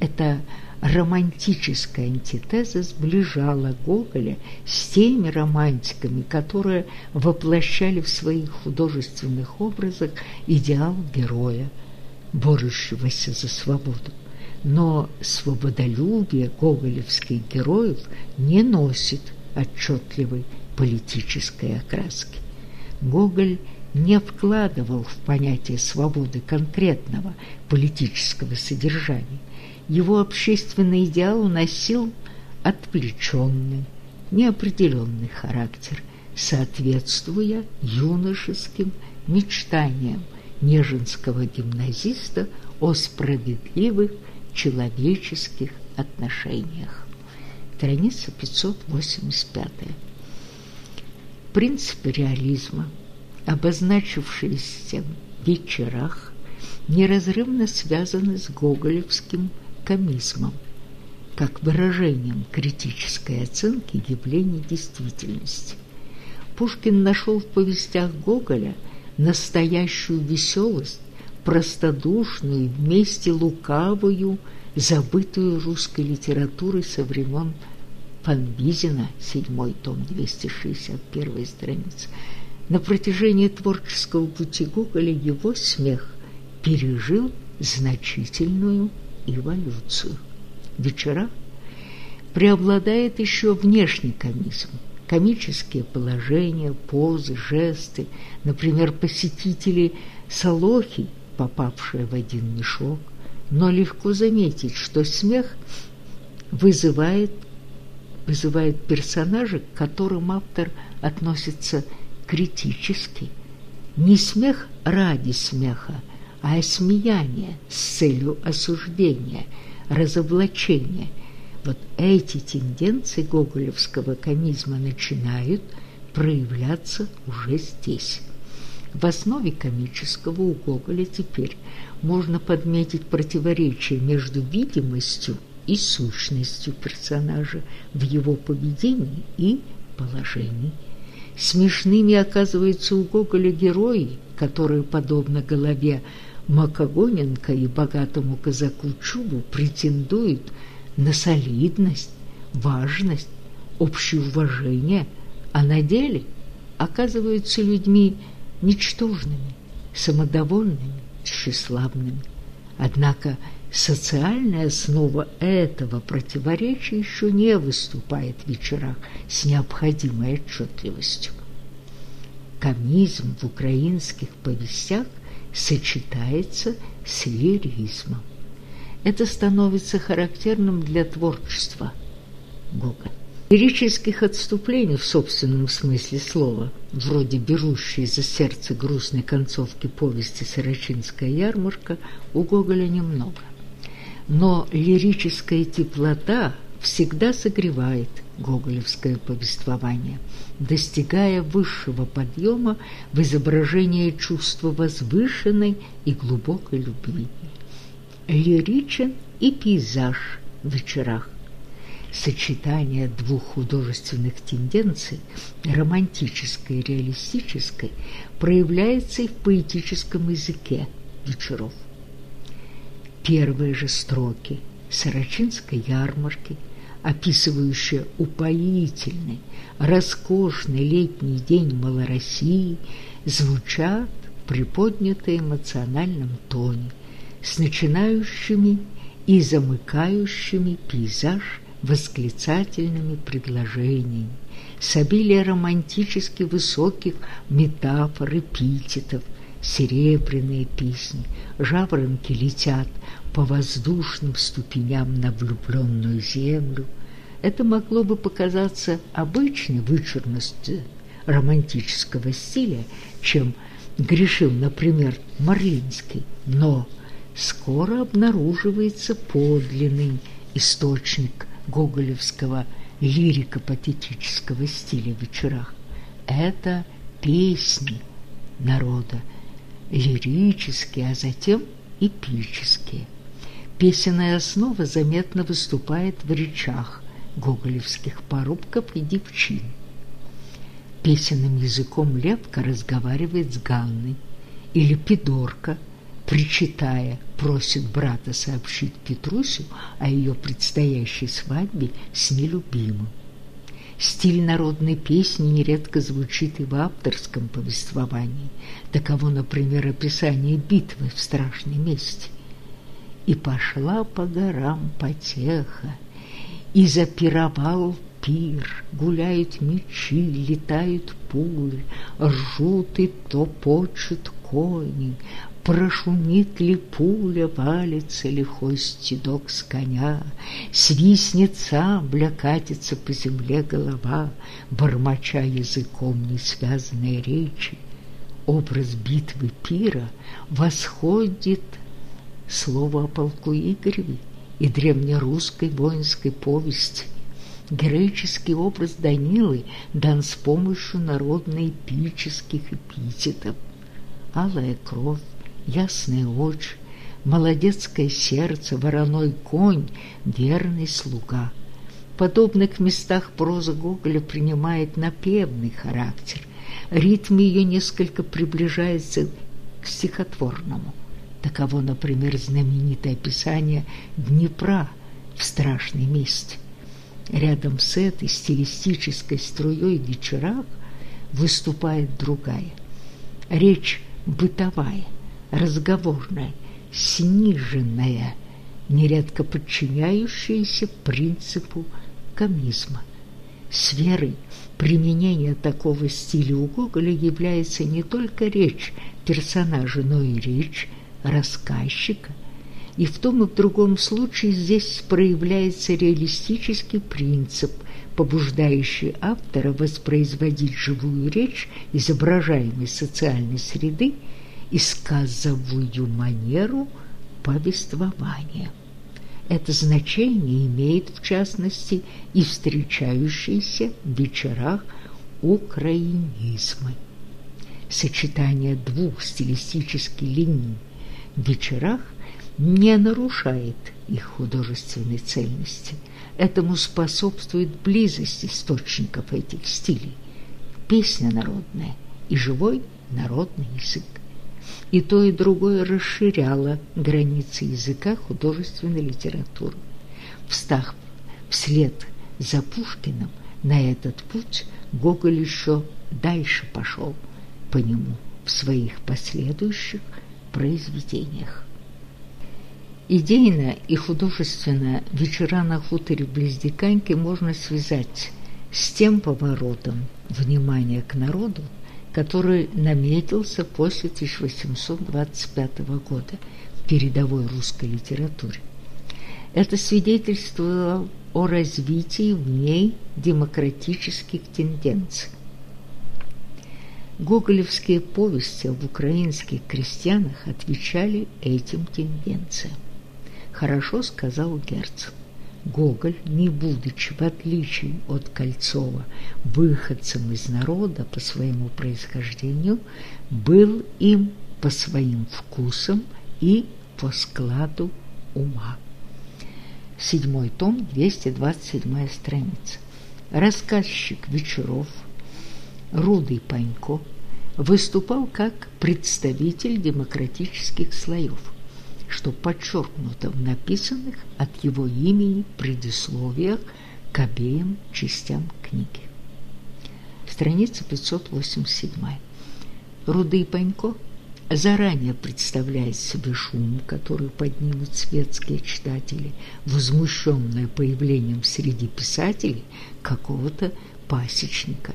Это романтическая антитеза сближала Гоголя с теми романтиками, которые воплощали в своих художественных образах идеал героя, борющегося за свободу. Но свободолюбие гоголевских героев не носит отчетливой политической окраски. Гоголь не вкладывал в понятие свободы конкретного политического содержания. Его общественный идеал носил отвлеченный, неопределенный характер, соответствуя юношеским мечтаниям неженского гимназиста о справедливых человеческих отношениях. Страница 585. Принципы реализма – обозначившиеся в вечерах, неразрывно связаны с гоголевским комизмом, как выражением критической оценки явлений действительности. Пушкин нашел в повестях Гоголя настоящую веселость, простодушную, вместе лукавую, забытую русской литературой со времен Фанвизина, седьмой том, 261 страница, на протяжении творческого пути Гоголя его смех пережил значительную эволюцию. Вечера преобладает еще внешний комизм, комические положения, позы, жесты, например, посетители Солохи, попавшие в один мешок, но легко заметить, что смех вызывает, вызывает персонажи, к которым автор относится критически. Не смех ради смеха, а осмеяние с целью осуждения, разоблачения. Вот эти тенденции гоголевского комизма начинают проявляться уже здесь. В основе комического у Гоголя теперь можно подметить противоречие между видимостью и сущностью персонажа в его поведении и положении. Смешными оказываются у Гоголя герои, которые, подобно голове Макогоненко и богатому казаку Чубу, претендуют на солидность, важность, общее уважение, а на деле оказываются людьми ничтожными, самодовольными, тщеславными. Однако Социальная основа этого противоречия еще не выступает в вечерах с необходимой отчетливостью. комизм в украинских повестях сочетается с лиризмом. Это становится характерным для творчества Гоголя. Лирических отступлений в собственном смысле слова, вроде берущей за сердце грустной концовки повести «Сорочинская ярмарка», у Гоголя немного. Но лирическая теплота всегда согревает гоголевское повествование, достигая высшего подъема в изображении чувства возвышенной и глубокой любви. Лиричен и пейзаж в вечерах, сочетание двух художественных тенденций, романтической и реалистической, проявляется и в поэтическом языке вечеров. Первые же строки Сорочинской ярмарки, описывающие упоительный, роскошный летний день Малороссии, звучат в приподнятой эмоциональном тоне, с начинающими и замыкающими пейзаж восклицательными предложениями, с обилием романтически высоких метафор, эпитетов, серебряные песни, жаворонки летят по воздушным ступеням на влюбленную землю. Это могло бы показаться обычной вычурностью романтического стиля, чем грешил, например, Марлинский, но скоро обнаруживается подлинный источник гоголевского лирико-патетического стиля в вечерах. Это песни народа, лирические, а затем эпические. Песенная основа заметно выступает в речах гоголевских порубков и девчин. Песенным языком Лепка разговаривает с Ганной, или Пидорка, причитая, просит брата сообщить Петрусю о ее предстоящей свадьбе с нелюбимым. Стиль народной песни нередко звучит и в авторском повествовании. Таково, например, описание битвы в страшной мести. «И пошла по горам потеха, и запировал пир, гуляют мечи, летают пули, ржут и топочут кони, Прошумит ли пуля, валится лихой стедок с коня, Свистнет сабля, катится по земле голова, Бормоча языком несвязанной речи. Образ битвы пира восходит слово о полку Игореве и древнерусской воинской повести. Героический образ Данилы дан с помощью народно-эпических эпитетов. Алая кровь, ясные очи, молодецкое сердце, вороной конь, верный слуга. В подобных местах проза Гоголя принимает напевный характер. Ритм ее несколько приближается к стихотворному. Таково, например, знаменитое описание Днепра в страшной месте. Рядом с этой стилистической струей в вечерах выступает другая. Речь бытовая – разговорная, сниженная, нередко подчиняющаяся принципу комизма. Сферой применения такого стиля у Гоголя является не только речь персонажа, но и речь рассказчика. И в том и в другом случае здесь проявляется реалистический принцип, побуждающий автора воспроизводить живую речь изображаемой социальной среды и сказовую манеру повествования. Это значение имеет, в частности, и встречающиеся в вечерах украинизмы. Сочетание двух стилистических линий вечерах не нарушает их художественной цельности. Этому способствует близость источников этих стилей, песня народная и живой народный язык и то, и другое расширяло границы языка художественной литературы. Встав вслед за Пушкиным на этот путь, Гоголь еще дальше пошел по нему в своих последующих произведениях. Идейно и художественно вечера на хуторе близ Диканьки можно связать с тем поворотом внимания к народу, который наметился после 1825 года в передовой русской литературе. Это свидетельствовало о развитии в ней демократических тенденций. Гоголевские повести об украинских крестьянах отвечали этим тенденциям. Хорошо сказал Герцен. Гоголь, не будучи, в отличие от Кольцова, выходцем из народа по своему происхождению, был им по своим вкусам и по складу ума. Седьмой том, 227 страница. Рассказчик вечеров Рудый Панько выступал как представитель демократических слоев, что подчеркнуто в написанных от его имени предисловиях к обеим частям книги. Страница 587. Рудый Панько – заранее представляет себе шум, который поднимут светские читатели, возмущенные появлением среди писателей какого-то пасечника.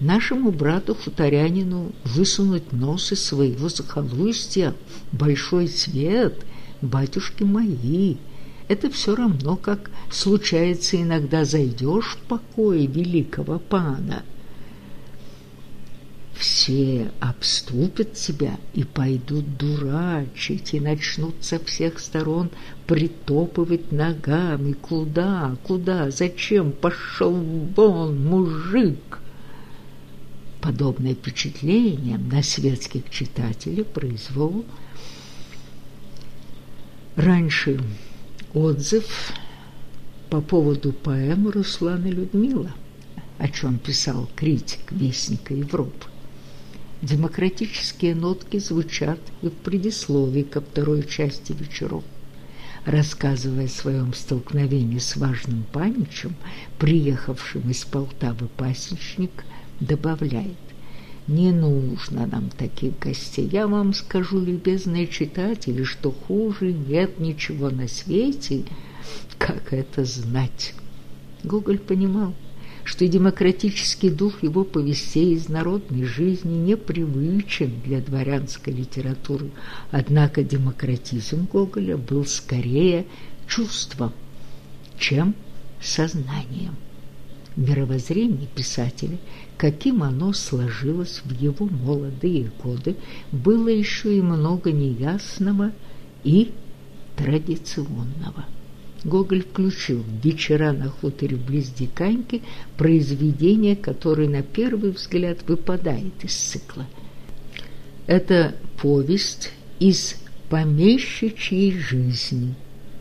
Нашему брату-хуторянину высунуть нос из своего захолустья, большой свет, батюшки мои, это все равно, как случается иногда зайдешь в покое великого пана – все обступят тебя и пойдут дурачить, и начнут со всех сторон притопывать ногами. Куда, куда, зачем пошел вон, мужик? Подобное впечатление на светских читателей произвел раньше отзыв по поводу поэмы Руслана Людмила, о чем писал критик Вестника Европы. Демократические нотки звучат и в предисловии ко второй части вечеров. Рассказывая о своем столкновении с важным паничем, приехавшим из Полтавы пасечник добавляет «Не нужно нам таких гостей. Я вам скажу, любезные читатели, что хуже нет ничего на свете, как это знать». Гоголь понимал, что демократический дух его повестей из народной жизни непривычен для дворянской литературы, однако демократизм Гоголя был скорее чувством, чем сознанием. Мировоззрение писателя, каким оно сложилось в его молодые годы, было еще и много неясного и традиционного. Гоголь включил «Вечера на хуторе близ Диканьки» произведение, которое на первый взгляд выпадает из цикла. Это повесть из помещичьей жизни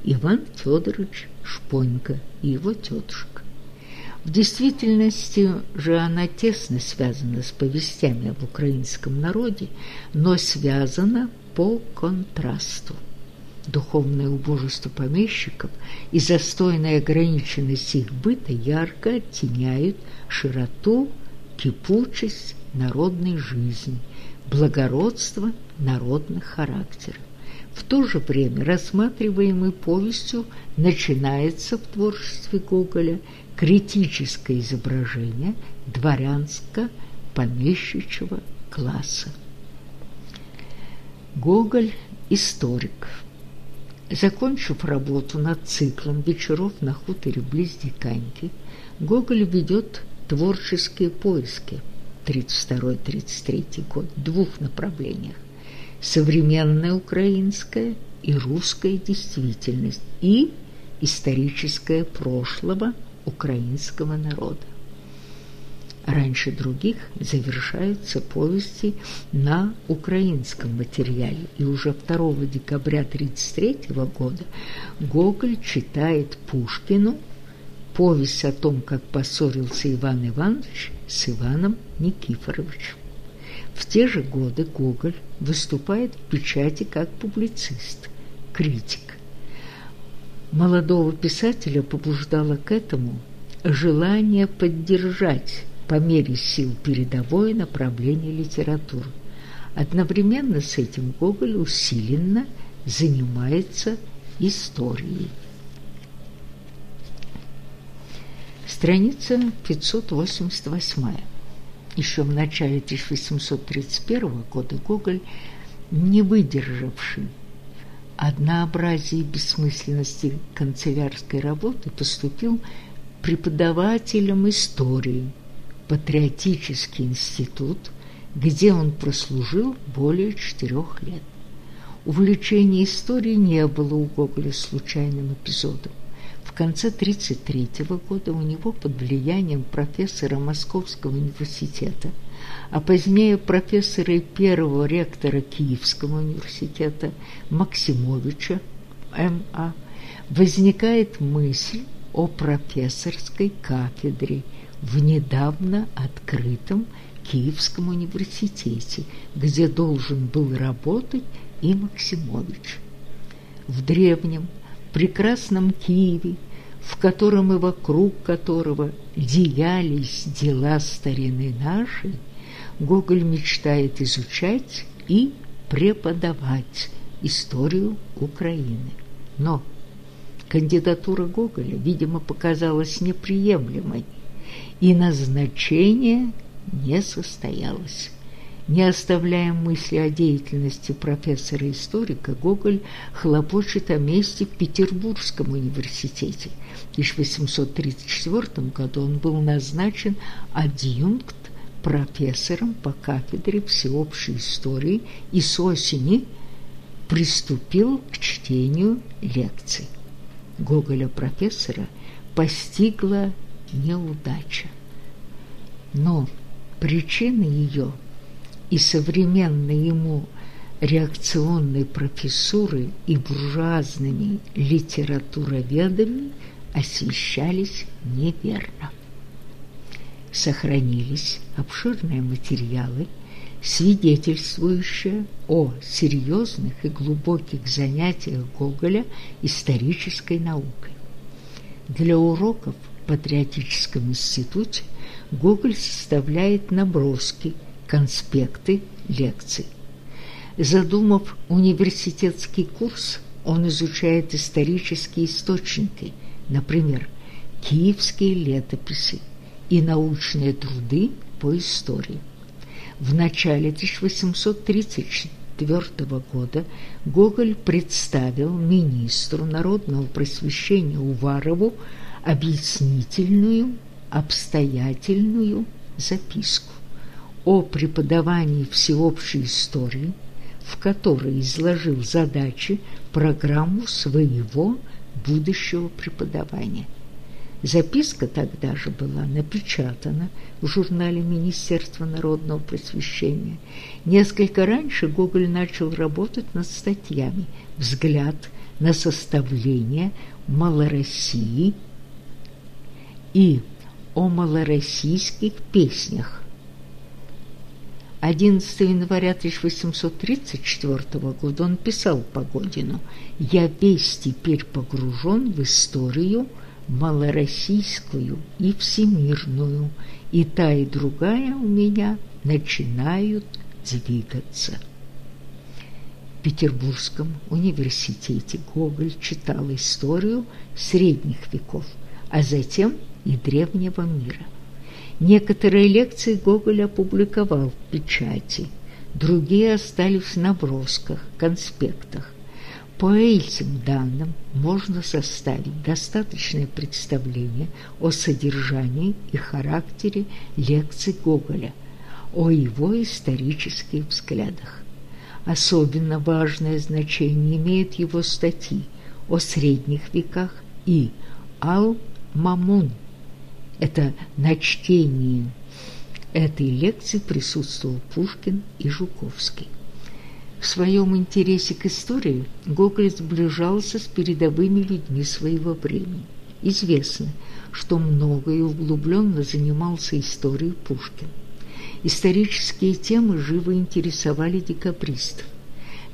Иван Федорович Шпонько и его тетушка. В действительности же она тесно связана с повестями об украинском народе, но связана по контрасту духовное убожество помещиков и застойная ограниченность их быта ярко оттеняют широту, кипучесть народной жизни, благородство народных характеров. В то же время рассматриваемой повестью начинается в творчестве Гоголя критическое изображение дворянско-помещичьего класса. Гоголь – историк – Закончив работу над циклом вечеров на хуторе близ Диканьки, Гоголь ведет творческие поиски. 32-33 год. В двух направлениях – современная украинская и русская действительность и историческое прошлого украинского народа раньше других завершаются повести на украинском материале. И уже 2 декабря 1933 года Гоголь читает Пушкину повесть о том, как поссорился Иван Иванович с Иваном Никифоровичем. В те же годы Гоголь выступает в печати как публицист, критик. Молодого писателя побуждало к этому желание поддержать по мере сил передовое направление литературы. Одновременно с этим Гоголь усиленно занимается историей. Страница 588. еще в начале 1831 года Гоголь, не выдержавший однообразия и бессмысленности канцелярской работы, поступил преподавателем истории Патриотический институт, где он прослужил более четырех лет. Увлечение историей не было у Гоголя случайным эпизодом. В конце 1933 года у него под влиянием профессора Московского университета, а позднее профессора и первого ректора Киевского университета Максимовича М.А. возникает мысль о профессорской кафедре в недавно открытом Киевском университете, где должен был работать и Максимович. В древнем прекрасном Киеве, в котором и вокруг которого деялись дела старины нашей, Гоголь мечтает изучать и преподавать историю Украины. Но кандидатура Гоголя, видимо, показалась неприемлемой, и назначение не состоялось. Не оставляя мысли о деятельности профессора-историка, Гоголь хлопочет о месте в Петербургском университете. В 1834 году он был назначен адъюнкт профессором по кафедре всеобщей истории и с осени приступил к чтению лекций. Гоголя-профессора постигла неудача. Но причины ее – и современной ему реакционной профессуры и буржуазными литературоведами освещались неверно. Сохранились обширные материалы, свидетельствующие о серьезных и глубоких занятиях Гоголя исторической наукой. Для уроков в Патриотическом институте Гоголь составляет наброски – конспекты лекций. Задумав университетский курс, он изучает исторические источники, например, киевские летописи и научные труды по истории. В начале 1834 года Гоголь представил министру народного просвещения Уварову объяснительную, обстоятельную записку о преподавании всеобщей истории, в которой изложил задачи, программу своего будущего преподавания. Записка тогда же была напечатана в журнале Министерства народного просвещения. Несколько раньше Гоголь начал работать над статьями «Взгляд на составление Малороссии» и о малороссийских песнях 11 января 1834 года он писал Погодину «Я весь теперь погружен в историю малороссийскую и всемирную, и та, и другая у меня начинают двигаться». В Петербургском университете Гоголь читал историю средних веков, а затем и древнего мира. Некоторые лекции Гоголь опубликовал в печати, другие остались в набросках, конспектах. По этим данным можно составить достаточное представление о содержании и характере лекций Гоголя, о его исторических взглядах. Особенно важное значение имеют его статьи о средних веках и «Ал-Мамун» Это на чтении этой лекции присутствовал Пушкин и Жуковский. В своем интересе к истории Гоголь сближался с передовыми людьми своего времени. Известно, что много и углубленно занимался историей Пушкин. Исторические темы живо интересовали декабристов.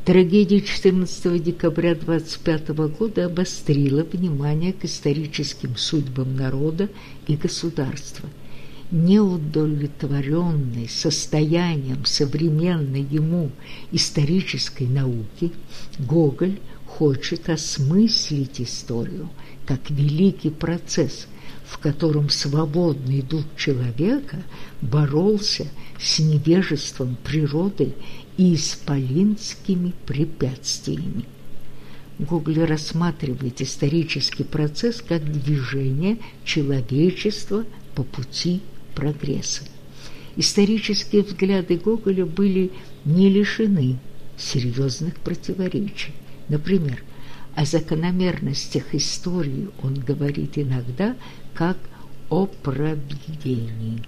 Трагедия 14 декабря 25 года обострила внимание к историческим судьбам народа и государства. Неудовлетворенный состоянием современной ему исторической науки, Гоголь хочет осмыслить историю как великий процесс, в котором свободный дух человека боролся с невежеством природы и исполинскими препятствиями. Гоголь рассматривает исторический процесс как движение человечества по пути прогресса. Исторические взгляды Гоголя были не лишены серьезных противоречий. Например, о закономерностях истории он говорит иногда как о провидении.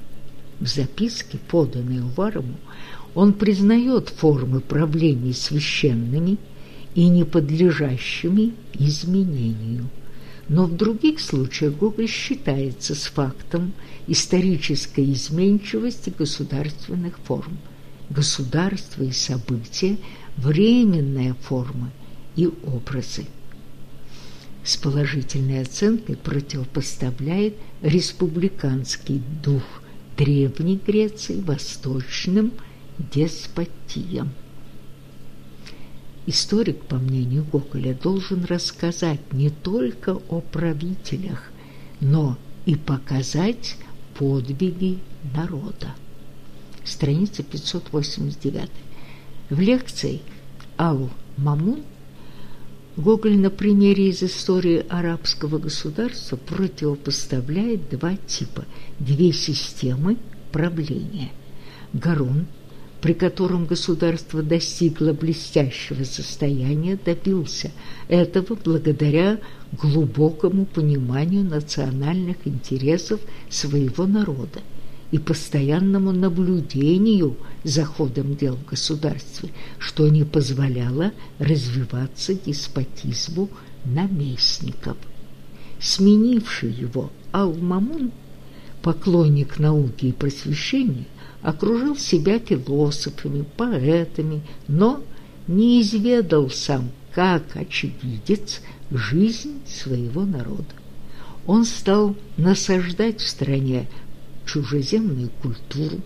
В записке, поданной Уварому, он признает формы правления священными и не подлежащими изменению. Но в других случаях Гоголь считается с фактом исторической изменчивости государственных форм. Государство и события – временная форма и образы с положительной оценкой противопоставляет республиканский дух Древней Греции восточным деспотиям. Историк, по мнению Гоголя, должен рассказать не только о правителях, но и показать подвиги народа. Страница 589. В лекции Ал-Мамун Гоголь на примере из истории арабского государства противопоставляет два типа, две системы правления. Гарун, при котором государство достигло блестящего состояния, добился этого благодаря глубокому пониманию национальных интересов своего народа и постоянному наблюдению за ходом дел в государстве, что не позволяло развиваться деспотизму наместников. Сменивший его Алмамун, поклонник науки и просвещения, окружил себя философами, поэтами, но не изведал сам, как очевидец, жизнь своего народа. Он стал насаждать в стране чужеземную культуру,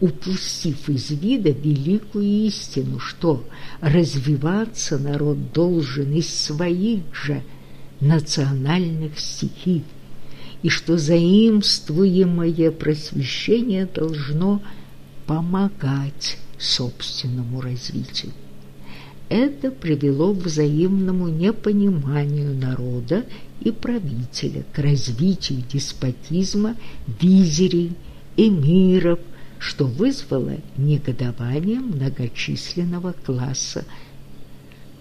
упустив из вида великую истину, что развиваться народ должен из своих же национальных стихий, и что заимствуемое просвещение должно помогать собственному развитию. Это привело к взаимному непониманию народа и правителя, к развитию деспотизма, визирей, эмиров, что вызвало негодование многочисленного класса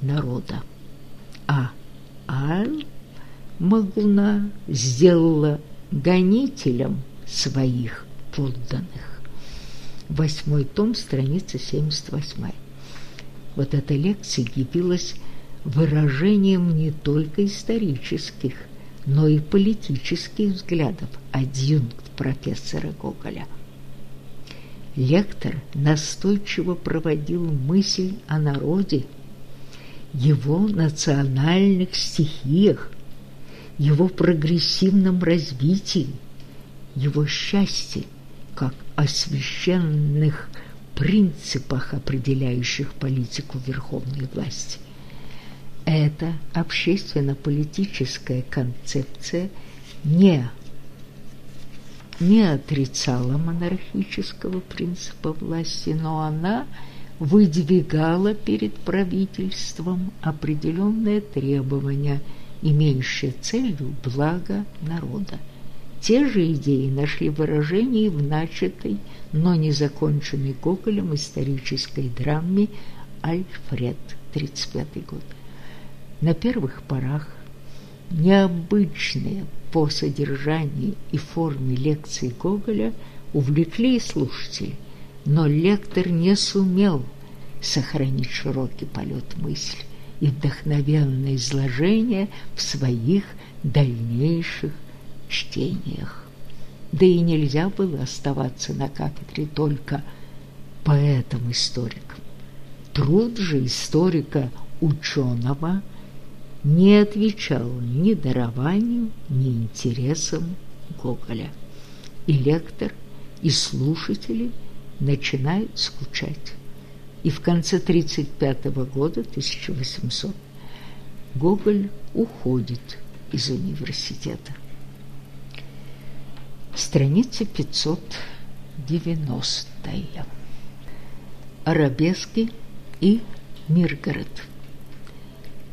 народа. А Аль-Магуна сделала гонителем своих подданных. Восьмой том, страница 78. Вот эта лекция явилась выражением не только исторических, но и политических взглядов адъюнкт профессора Гоголя. Лектор настойчиво проводил мысль о народе, его национальных стихиях, его прогрессивном развитии, его счастье, как о священных принципах, определяющих политику верховной власти. Эта общественно-политическая концепция не, не отрицала монархического принципа власти, но она выдвигала перед правительством определенные требования, имеющие целью благо народа. Те же идеи нашли выражение в начатой, но не законченной Гоголем исторической драме «Альфред» 1935 год. На первых порах необычные по содержанию и форме лекции Гоголя увлекли слушателей, но лектор не сумел сохранить широкий полет мысли и вдохновенное изложение в своих дальнейших чтениях. Да и нельзя было оставаться на кафедре только поэтом-историком. Труд же историка-ученого – не отвечал ни дарованию, ни интересам Гоголя. И лектор, и слушатели начинают скучать. И в конце 1935 года, 1800, Гоголь уходит из университета. Страница 590. Арабески и Миргород.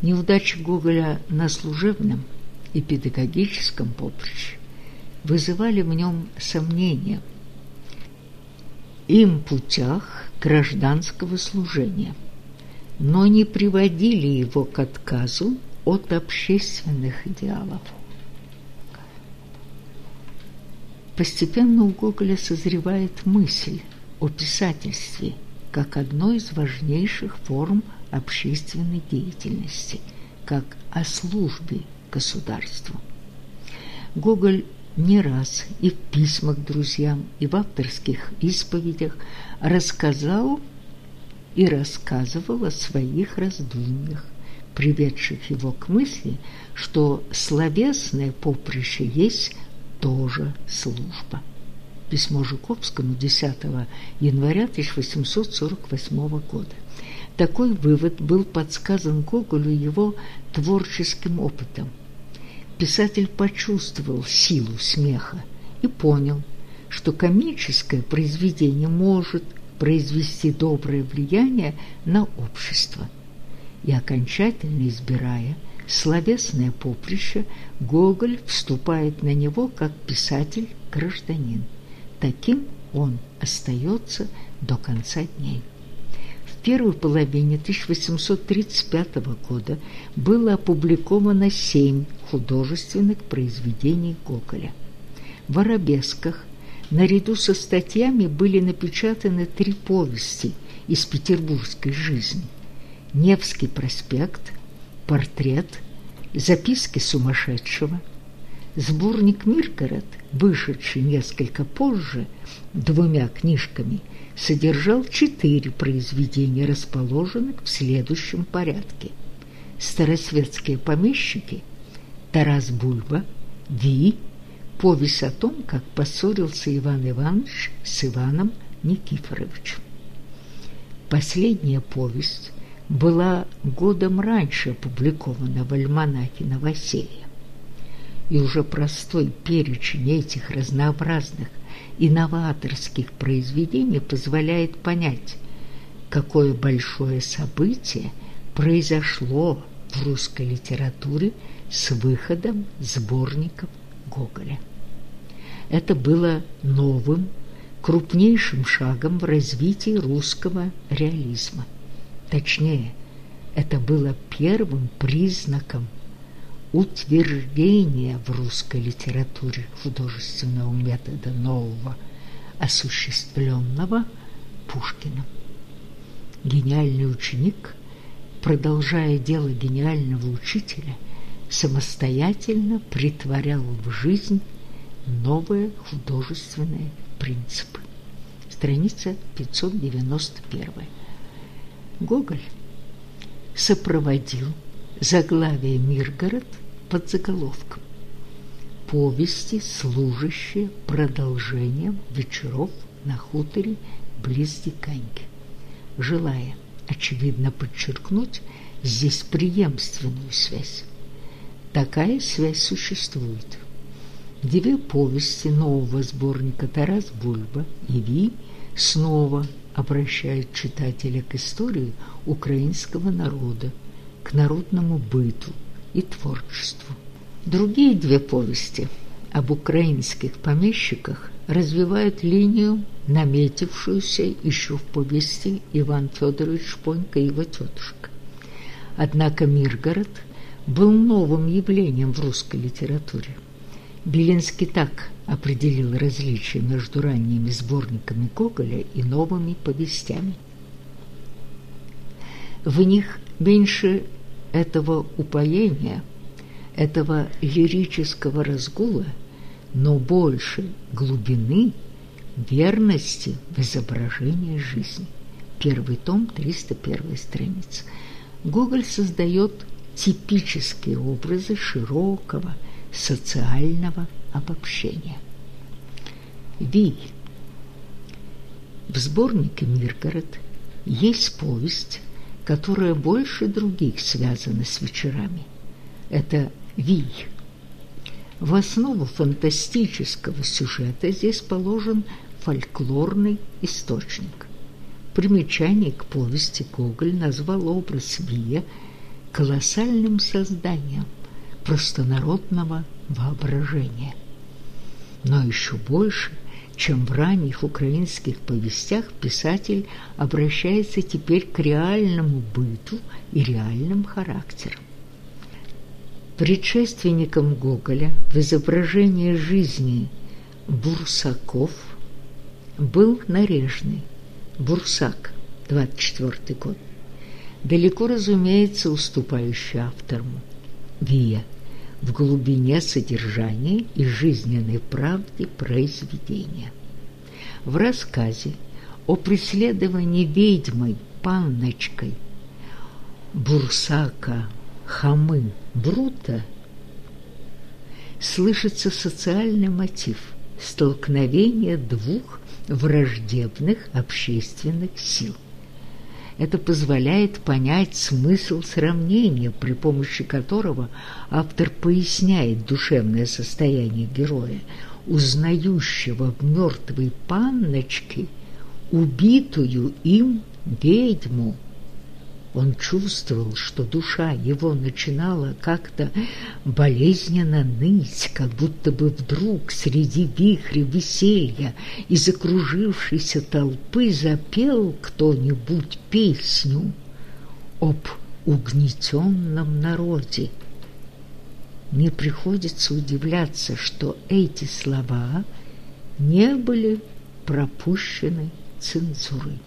Неудача Гоголя на служебном и педагогическом поприще вызывали в нем сомнения им путях гражданского служения, но не приводили его к отказу от общественных идеалов. Постепенно у Гоголя созревает мысль о писательстве как одной из важнейших форм общественной деятельности, как о службе государству. Гоголь не раз и в письмах друзьям, и в авторских исповедях рассказал и рассказывал о своих раздумьях, приведших его к мысли, что словесное поприще есть тоже служба. Письмо Жуковскому 10 января 1848 года. Такой вывод был подсказан Гоголю его творческим опытом. Писатель почувствовал силу смеха и понял, что комическое произведение может произвести доброе влияние на общество. И окончательно избирая словесное поприще, Гоголь вступает на него как писатель-гражданин. Таким он остается до конца дней первой половине 1835 года было опубликовано семь художественных произведений Гоголя. В «Арабесках» наряду со статьями были напечатаны три повести из петербургской жизни «Невский проспект», «Портрет», «Записки сумасшедшего», Сборник «Миргород», вышедший несколько позже двумя книжками – содержал четыре произведения, расположенных в следующем порядке. Старосветские помещики, Тарас Бульба, Ви, повесть о том, как поссорился Иван Иванович с Иваном Никифоровичем. Последняя повесть была годом раньше опубликована в альманахе «Новоселье». И уже простой перечень этих разнообразных и новаторских произведений позволяет понять, какое большое событие произошло в русской литературе с выходом сборников Гоголя. Это было новым, крупнейшим шагом в развитии русского реализма. Точнее, это было первым признаком утверждение в русской литературе художественного метода нового, осуществленного Пушкиным. Гениальный ученик, продолжая дело гениального учителя, самостоятельно притворял в жизнь новые художественные принципы. Страница 591. Гоголь сопроводил заглавие «Миргород» под заголовком «Повести, служащие продолжением вечеров на хуторе близ Диканьки», желая, очевидно, подчеркнуть здесь преемственную связь. Такая связь существует. Две повести нового сборника Тарас Бульба и Ви снова обращают читателя к истории украинского народа, к народному быту, и творчеству. Другие две повести об украинских помещиках развивают линию, наметившуюся еще в повести Иван Федорович Шпонька и его тетушка. Однако Миргород был новым явлением в русской литературе. Белинский так определил различия между ранними сборниками Гоголя и новыми повестями. В них меньше этого упоения, этого лирического разгула, но больше глубины, верности в изображении жизни. Первый том, 301 страница. Гоголь создает типические образы широкого социального обобщения. Вий. В сборнике «Миргород» есть повесть которая больше других связана с вечерами. Это Вий. В основу фантастического сюжета здесь положен фольклорный источник. Примечание к повести Гоголь назвал образ Вия колоссальным созданием простонародного воображения. Но еще больше, чем в ранних украинских повестях, писатель обращается теперь к реальному быту и реальным характерам. Предшественником Гоголя в изображении жизни Бурсаков был Нарежный, Бурсак, 24 год, далеко, разумеется, уступающий автору Вия в глубине содержания и жизненной правды произведения. В рассказе о преследовании ведьмой Панночкой Бурсака Хамы Брута слышится социальный мотив столкновения двух враждебных общественных сил. Это позволяет понять смысл сравнения, при помощи которого автор поясняет душевное состояние героя, узнающего в мертвой панночке убитую им ведьму. Он чувствовал, что душа его начинала как-то болезненно ныть, как будто бы вдруг среди вихря веселья и закружившейся толпы запел кто-нибудь песню об угнетенном народе. Не приходится удивляться, что эти слова не были пропущены цензурой.